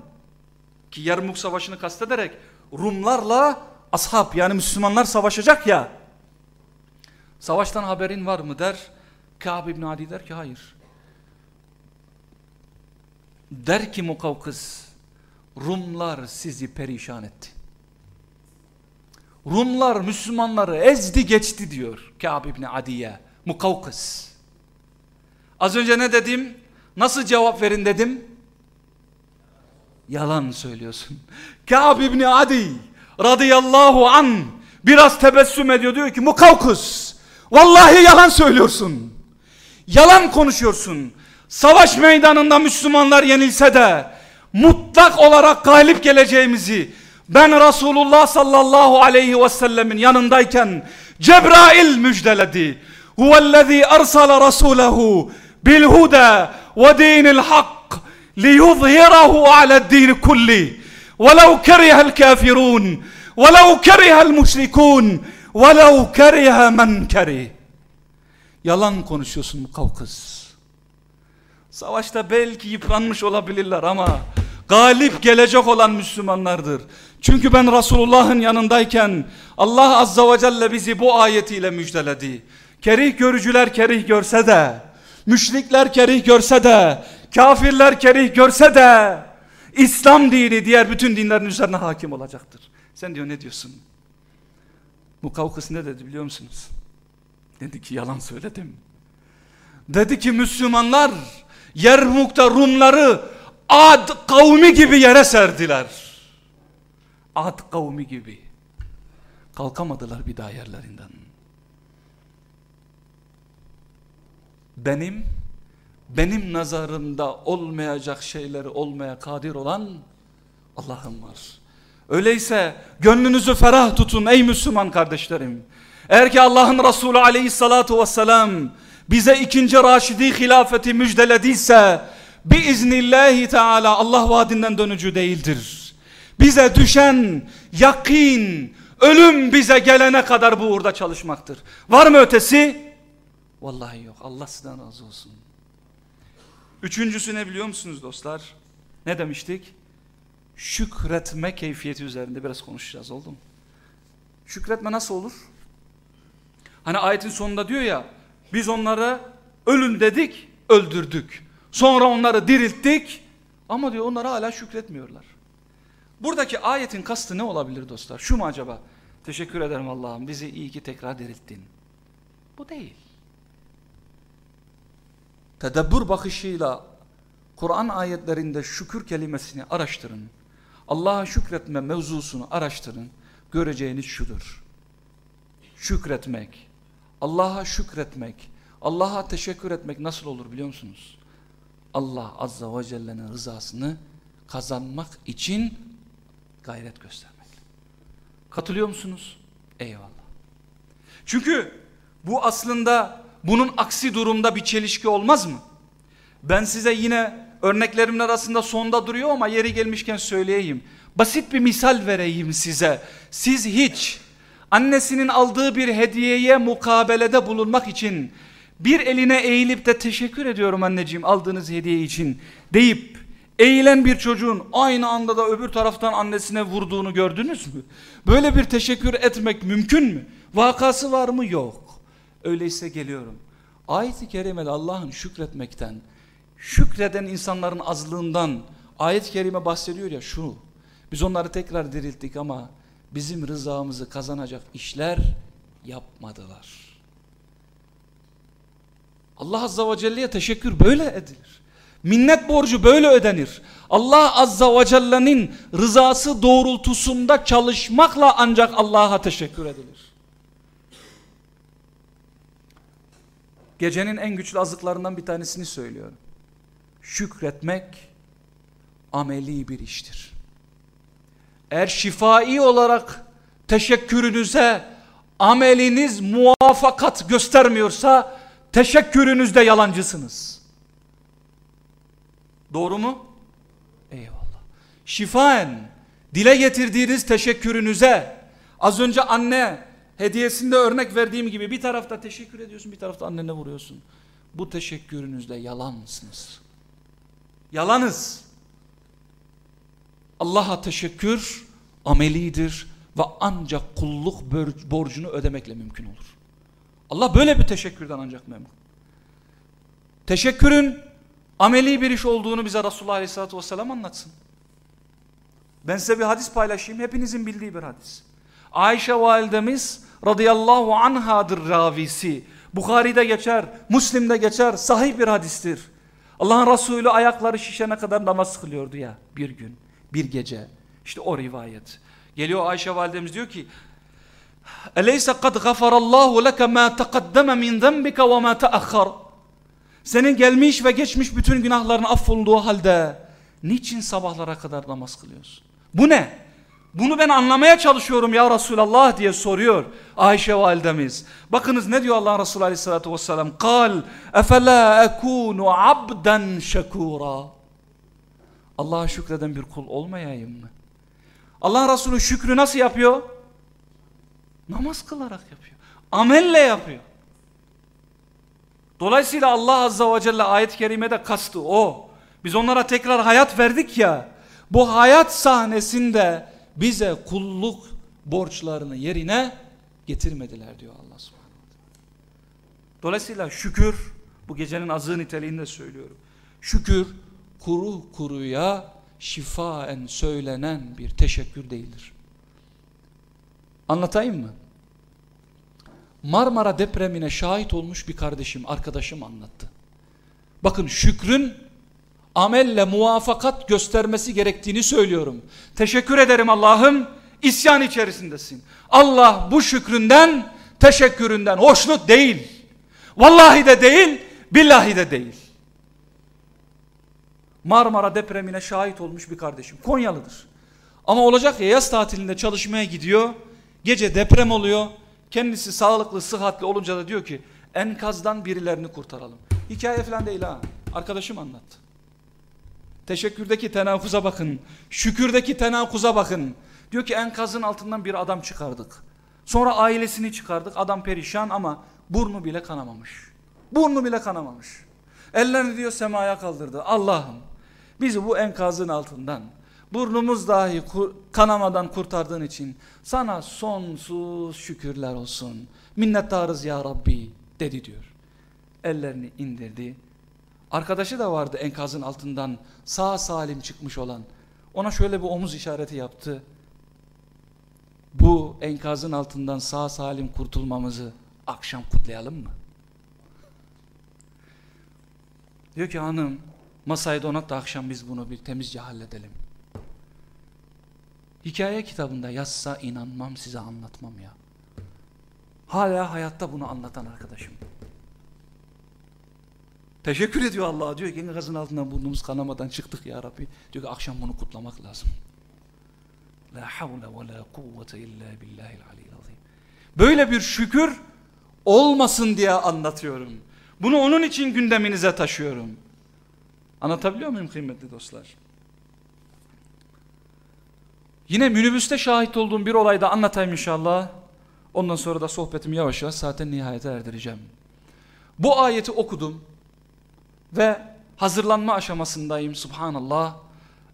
Ki Yermuk savaşını kastederek Rumlarla ashab yani Müslümanlar savaşacak ya. Savaştan haberin var mı der. Ka'b İbn Adi der ki hayır. Der ki Mukavkıs Rumlar sizi perişan etti. Rumlar Müslümanları ezdi geçti diyor Ka'b İbni Adiye Mukavkıs. Az önce ne dedim? Nasıl cevap verin dedim? Yalan söylüyorsun. Ka'b İbni Adi radıyallahu an biraz tebessüm ediyor diyor ki Mukavkıs vallahi yalan söylüyorsun. Yalan konuşuyorsun. Savaş meydanında Müslümanlar yenilse de mutlak olarak galip geleceğimizi ben Resulullah sallallahu aleyhi ve sellemin yanındayken Cebrail müjdeledi. Huvellezî ersale rasulehu bil huda ve dinil hak liyuzhirahu ala'd-din kulli. Velau keriha'l kafirun, velau keriha'l müşrikun, velau keriha men kerih. Yalan konuşuyorsun mukavkız. Savaşta belki yıpranmış olabilirler ama galip gelecek olan Müslümanlardır. Çünkü ben Resulullah'ın yanındayken Allah Azza ve Celle bizi bu ayetiyle müjdeledi. Kerih görücüler kerih görse de Müşrikler kerih görse de, kafirler kerih görse de, İslam dini diğer bütün dinlerin üzerine hakim olacaktır. Sen diyor ne diyorsun? Mukavkıs ne dedi biliyor musunuz? Dedi ki yalan söyledim. Dedi ki Müslümanlar Yermuk'ta Rumları Ad kavmi gibi yere serdiler. Ad kavmi gibi. Kalkamadılar bir daha yerlerinden. Benim benim nazarımda olmayacak şeyleri olmaya kadir olan Allah'ım var. Öyleyse gönlünüzü ferah tutun ey Müslüman kardeşlerim. Eğer ki Allah'ın Resulü aleyhissalatu vesselam bize ikinci Raşidi hilafeti müjdelediyse biiznillahi teala Allah vaadinden dönücü değildir. Bize düşen yakin, ölüm bize gelene kadar bu uğurda çalışmaktır. Var mı ötesi? Vallahi yok. Allah sizden razı olsun. Üçüncüsü ne biliyor musunuz dostlar? Ne demiştik? Şükretme keyfiyeti üzerinde biraz konuşacağız oldu mu? Şükretme nasıl olur? Hani ayetin sonunda diyor ya biz onlara ölün dedik öldürdük. Sonra onları dirilttik ama diyor onlara hala şükretmiyorlar. Buradaki ayetin kastı ne olabilir dostlar? Şu mu acaba? Teşekkür ederim Allah'ım bizi iyi ki tekrar dirilttin. Bu değil. Tedebbür bakışıyla Kur'an ayetlerinde şükür kelimesini araştırın. Allah'a şükretme mevzusunu araştırın. Göreceğiniz şudur. Şükretmek, Allah'a şükretmek, Allah'a teşekkür etmek nasıl olur biliyor musunuz? Allah Azza ve Celle'nin rızasını kazanmak için gayret göstermek. Katılıyor musunuz? Eyvallah. Çünkü bu aslında bunun aksi durumda bir çelişki olmaz mı? Ben size yine örneklerimin arasında sonda duruyor ama yeri gelmişken söyleyeyim. Basit bir misal vereyim size. Siz hiç annesinin aldığı bir hediyeye mukabelede bulunmak için bir eline eğilip de teşekkür ediyorum anneciğim aldığınız hediye için deyip eğilen bir çocuğun aynı anda da öbür taraftan annesine vurduğunu gördünüz mü? Böyle bir teşekkür etmek mümkün mü? Vakası var mı? Yok. Öyleyse geliyorum. Ayet-i kerimede Allah'ın şükretmekten, şükreden insanların azlığından ayet-i kerime bahsediyor ya şu. Biz onları tekrar dirilttik ama bizim rızamızı kazanacak işler yapmadılar. Allah Azza ve Celle'ye teşekkür böyle edilir. Minnet borcu böyle ödenir. Allah Azza ve Celle'nin rızası doğrultusunda çalışmakla ancak Allah'a teşekkür edilir. Gecenin en güçlü azıklarından bir tanesini söylüyorum. Şükretmek ameli bir iştir. Eğer şifai olarak teşekkürünüze ameliniz muvafakat göstermiyorsa teşekkürünüzde yalancısınız. Doğru mu? Eyvallah. Şifaen dile getirdiğiniz teşekkürünüze az önce anne hediyesinde örnek verdiğim gibi bir tarafta teşekkür ediyorsun bir tarafta annene vuruyorsun. Bu teşekkürünüzde yalansınız. Yalanız. Allah'a teşekkür amelidir ve ancak kulluk borcunu ödemekle mümkün olur. Allah böyle bir teşekkürden ancak memnun. Teşekkürün ameli bir iş olduğunu bize Resulullah Aleyhisselatü Vesselam anlatsın. Ben size bir hadis paylaşayım. Hepinizin bildiği bir hadis. Ayşe validemiz radıyallahu anhadır ravisi. Bukhari'de geçer, Müslim'de geçer, sahih bir hadistir. Allah'ın Resulü ayakları şişene kadar namaz kılıyordu ya bir gün, bir gece. İşte o rivayet. Geliyor Ayşe validemiz diyor ki Eleyse kad gafarallahu leke ma teqaddeme min zenbike ve ma teakhar Senin gelmiş ve geçmiş bütün günahların affolduğu halde niçin sabahlara kadar namaz kılıyorsun? Bu ne? Bunu ben anlamaya çalışıyorum ya Resulallah diye soruyor Ayşe validemiz. Bakınız ne diyor Allah Resulü aleyhissalatü vesselam. Kal efela ekunu abden şekura. Allah'a şükreden bir kul olmayayım mı? Allah Resulü şükrü nasıl yapıyor? Namaz kılarak yapıyor. Amelle yapıyor. Dolayısıyla Allah Azza ve Celle ayet-i kerimede kastı o. Biz onlara tekrar hayat verdik ya. Bu hayat sahnesinde bize kulluk borçlarını yerine getirmediler diyor Allah subhanahu Dolayısıyla şükür Bu gecenin azığı niteliğinde söylüyorum. Şükür kuru kuruya şifaen söylenen bir teşekkür değildir. Anlatayım mı? Marmara depremine şahit olmuş bir kardeşim, arkadaşım anlattı. Bakın şükrün amelle muvafakat göstermesi gerektiğini söylüyorum. Teşekkür ederim Allah'ım, isyan içerisindesin. Allah bu şükründen, teşekküründen hoşnut değil. Vallahi de değil, billahi de değil. Marmara depremine şahit olmuş bir kardeşim. Konyalıdır. Ama olacak ya yaz tatilinde çalışmaya gidiyor. Gece deprem oluyor. Kendisi sağlıklı, sıhhatli olunca da diyor ki enkazdan birilerini kurtaralım. Hikaye falan değil ha. Arkadaşım anlattı. Teşekkürdeki tenakuza bakın. Şükürdeki tenakuza bakın. Diyor ki enkazın altından bir adam çıkardık. Sonra ailesini çıkardık. Adam perişan ama burnu bile kanamamış. Burnu bile kanamamış. Ellerini diyor semaya kaldırdı. Allah'ım bizi bu enkazın altından burnumuz dahi kanamadan kurtardığın için sana sonsuz şükürler olsun. Minnettarız ya Rabbi dedi diyor. Ellerini indirdi. Arkadaşı da vardı enkazın altından sağ salim çıkmış olan. Ona şöyle bir omuz işareti yaptı. Bu enkazın altından sağ salim kurtulmamızı akşam kutlayalım mı? Diyor ki hanım masayı donat da akşam biz bunu bir temizce halledelim. Hikaye kitabında yazsa inanmam size anlatmam ya. Hala hayatta bunu anlatan arkadaşım. Teşekkür ediyor Allah'a diyor ki gazın altından burnumuz kanamadan çıktık ya Rabbi. Diyor ki akşam bunu kutlamak lazım. La havle ve la kuvvete illa billahil aliyyil azim. Böyle bir şükür olmasın diye anlatıyorum. Bunu onun için gündeminize taşıyorum. Anlatabiliyor muyum kıymetli dostlar? Yine minibüste şahit olduğum bir olayda anlatayım inşallah. Ondan sonra da sohbetimi yavaş yavaş zaten nihayete erdireceğim. Bu ayeti okudum ve hazırlanma aşamasındayım subhanallah.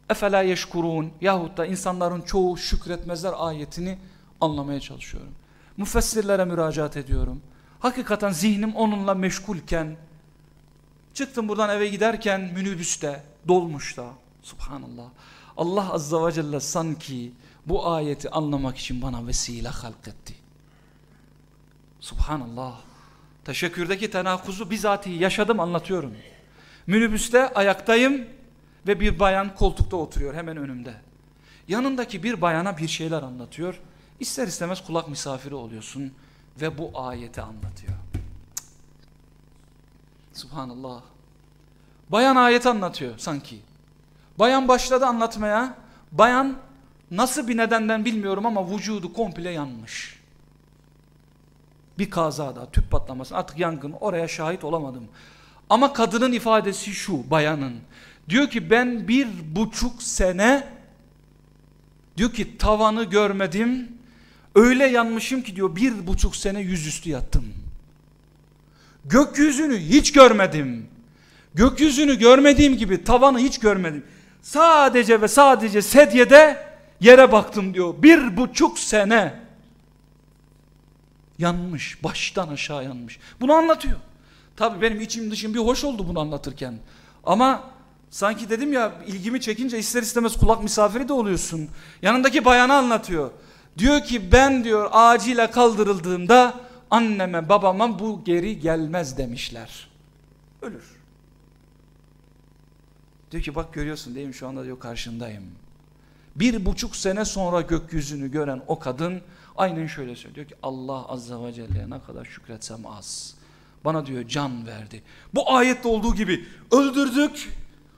Efela yeşkurun yahut da insanların çoğu şükretmezler ayetini anlamaya çalışıyorum. Müfessirlere müracaat ediyorum. Hakikaten zihnim onunla meşgulken çıktım buradan eve giderken minibüste dolmuşta subhanallah. Allah azza ve celle sanki bu ayeti anlamak için bana vesile halketti. Subhanallah. Teşekkürdeki tenakuzu bizatihi yaşadım anlatıyorum. Minibüste ayaktayım ve bir bayan koltukta oturuyor hemen önümde. Yanındaki bir bayana bir şeyler anlatıyor. İster istemez kulak misafiri oluyorsun ve bu ayeti anlatıyor. Subhanallah. Bayan ayet anlatıyor sanki. Bayan başladı anlatmaya. Bayan nasıl bir nedenden bilmiyorum ama vücudu komple yanmış. Bir kazada tüp patlaması artık yangın oraya şahit olamadım. Ama kadının ifadesi şu bayanın. Diyor ki ben bir buçuk sene diyor ki tavanı görmedim. Öyle yanmışım ki diyor bir buçuk sene yüzüstü yattım. Gökyüzünü hiç görmedim. Gökyüzünü görmediğim gibi tavanı hiç görmedim. Sadece ve sadece sedyede yere baktım diyor. Bir buçuk sene yanmış. Baştan aşağı yanmış. Bunu anlatıyor. Tabi benim içim dışım bir hoş oldu bunu anlatırken. Ama sanki dedim ya ilgimi çekince ister istemez kulak misafiri de oluyorsun. Yanındaki bayanı anlatıyor. Diyor ki ben diyor acile kaldırıldığımda anneme babama bu geri gelmez demişler. Ölür. Diyor ki bak görüyorsun değil mi şu anda diyor karşındayım. Bir buçuk sene sonra gökyüzünü gören o kadın aynen şöyle söylüyor ki Allah azza ve celle'ye ne kadar şükretsem az. Bana diyor can verdi. Bu ayette olduğu gibi öldürdük.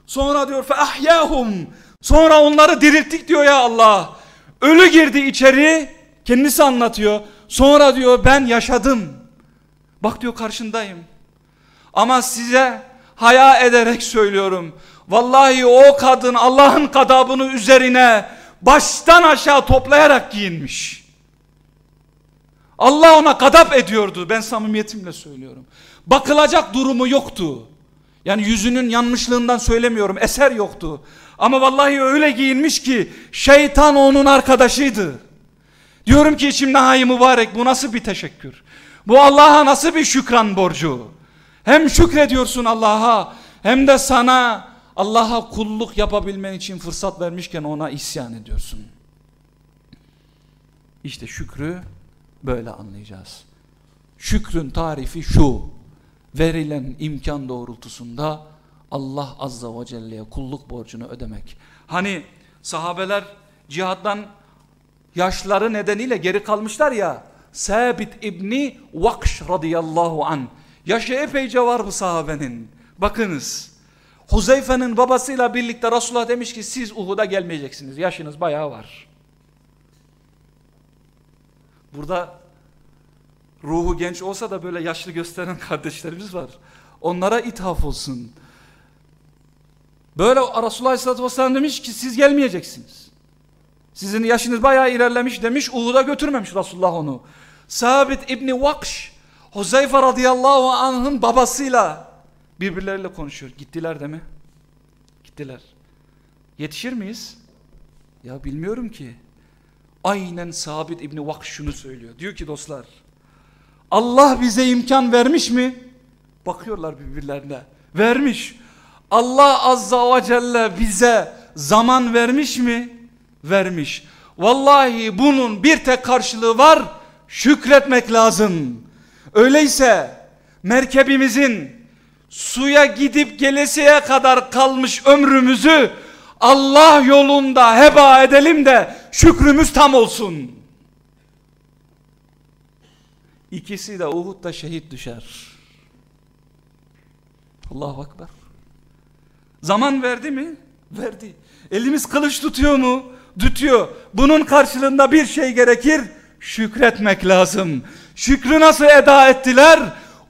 Sonra diyor fe ahyahum. Sonra onları dirilttik diyor ya Allah. Ölü girdi içeri. Kendisi anlatıyor. Sonra diyor ben yaşadım. Bak diyor karşındayım. Ama size haya ederek söylüyorum. Vallahi o kadın Allah'ın kadabını üzerine baştan aşağı toplayarak giyinmiş. Allah ona gadap ediyordu. Ben samimiyetimle söylüyorum. Bakılacak durumu yoktu. Yani yüzünün yanmışlığından söylemiyorum. Eser yoktu. Ama vallahi öyle giyinmiş ki şeytan onun arkadaşıydı. Diyorum ki içimde hay mübarek bu nasıl bir teşekkür? Bu Allah'a nasıl bir şükran borcu? Hem şükrediyorsun Allah'a hem de sana Allah'a kulluk yapabilmen için fırsat vermişken ona isyan ediyorsun. İşte şükrü böyle anlayacağız. Şükrün tarifi şu. Verilen imkan doğrultusunda Allah Azza ve Celle'ye kulluk borcunu ödemek. Hani sahabeler cihattan yaşları nedeniyle geri kalmışlar ya. Sabit İbni Vakş radıyallahu an. Yaşı epeyce var bu sahabenin. Bakınız. Huzeyfe'nin babasıyla birlikte Resulullah demiş ki siz Uhud'a gelmeyeceksiniz. Yaşınız bayağı var. Burada ruhu genç olsa da böyle yaşlı gösteren kardeşlerimiz var. Onlara ithaf olsun. Böyle Resulullah Aleyhisselatü Vesselam demiş ki siz gelmeyeceksiniz. Sizin yaşınız bayağı ilerlemiş demiş. Uhud'a götürmemiş Resulullah onu. Sabit İbni Vakş Huzeyfe radıyallahu anh'ın babasıyla birbirleriyle konuşuyor. Gittiler de mi? Gittiler. Yetişir miyiz? Ya bilmiyorum ki. Aynen Sabit İbni Vakş şunu söylüyor. Diyor ki dostlar Allah bize imkan vermiş mi? Bakıyorlar birbirlerine. Vermiş. Allah Azza ve Celle bize zaman vermiş mi? Vermiş. Vallahi bunun bir tek karşılığı var. Şükretmek lazım. Öyleyse merkebimizin suya gidip gelesiye kadar kalmış ömrümüzü Allah yolunda heba edelim de şükrümüz tam olsun. İkisi de Uhud'da şehit düşer. Allahu Ekber. Zaman verdi mi? Verdi. Elimiz kılıç tutuyor mu? Tutuyor. Bunun karşılığında bir şey gerekir. Şükretmek lazım. Şükrü nasıl eda ettiler?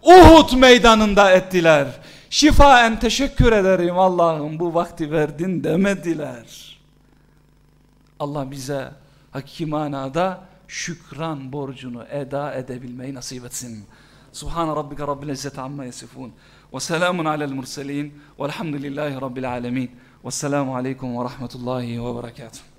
Uhud meydanında ettiler. Şifaen teşekkür ederim Allah'ım bu vakti verdin demediler. Allah bize hakiki manada şükran borcunu eda edebilmeyi nasip etsin. Subhan rabbike rabbil izzeti amma yasifun. Ve selamun alel murselin. Velhamdülillahi rabbil alemin. Vesselamu aleyküm ve rahmetullahi ve berekatuhu.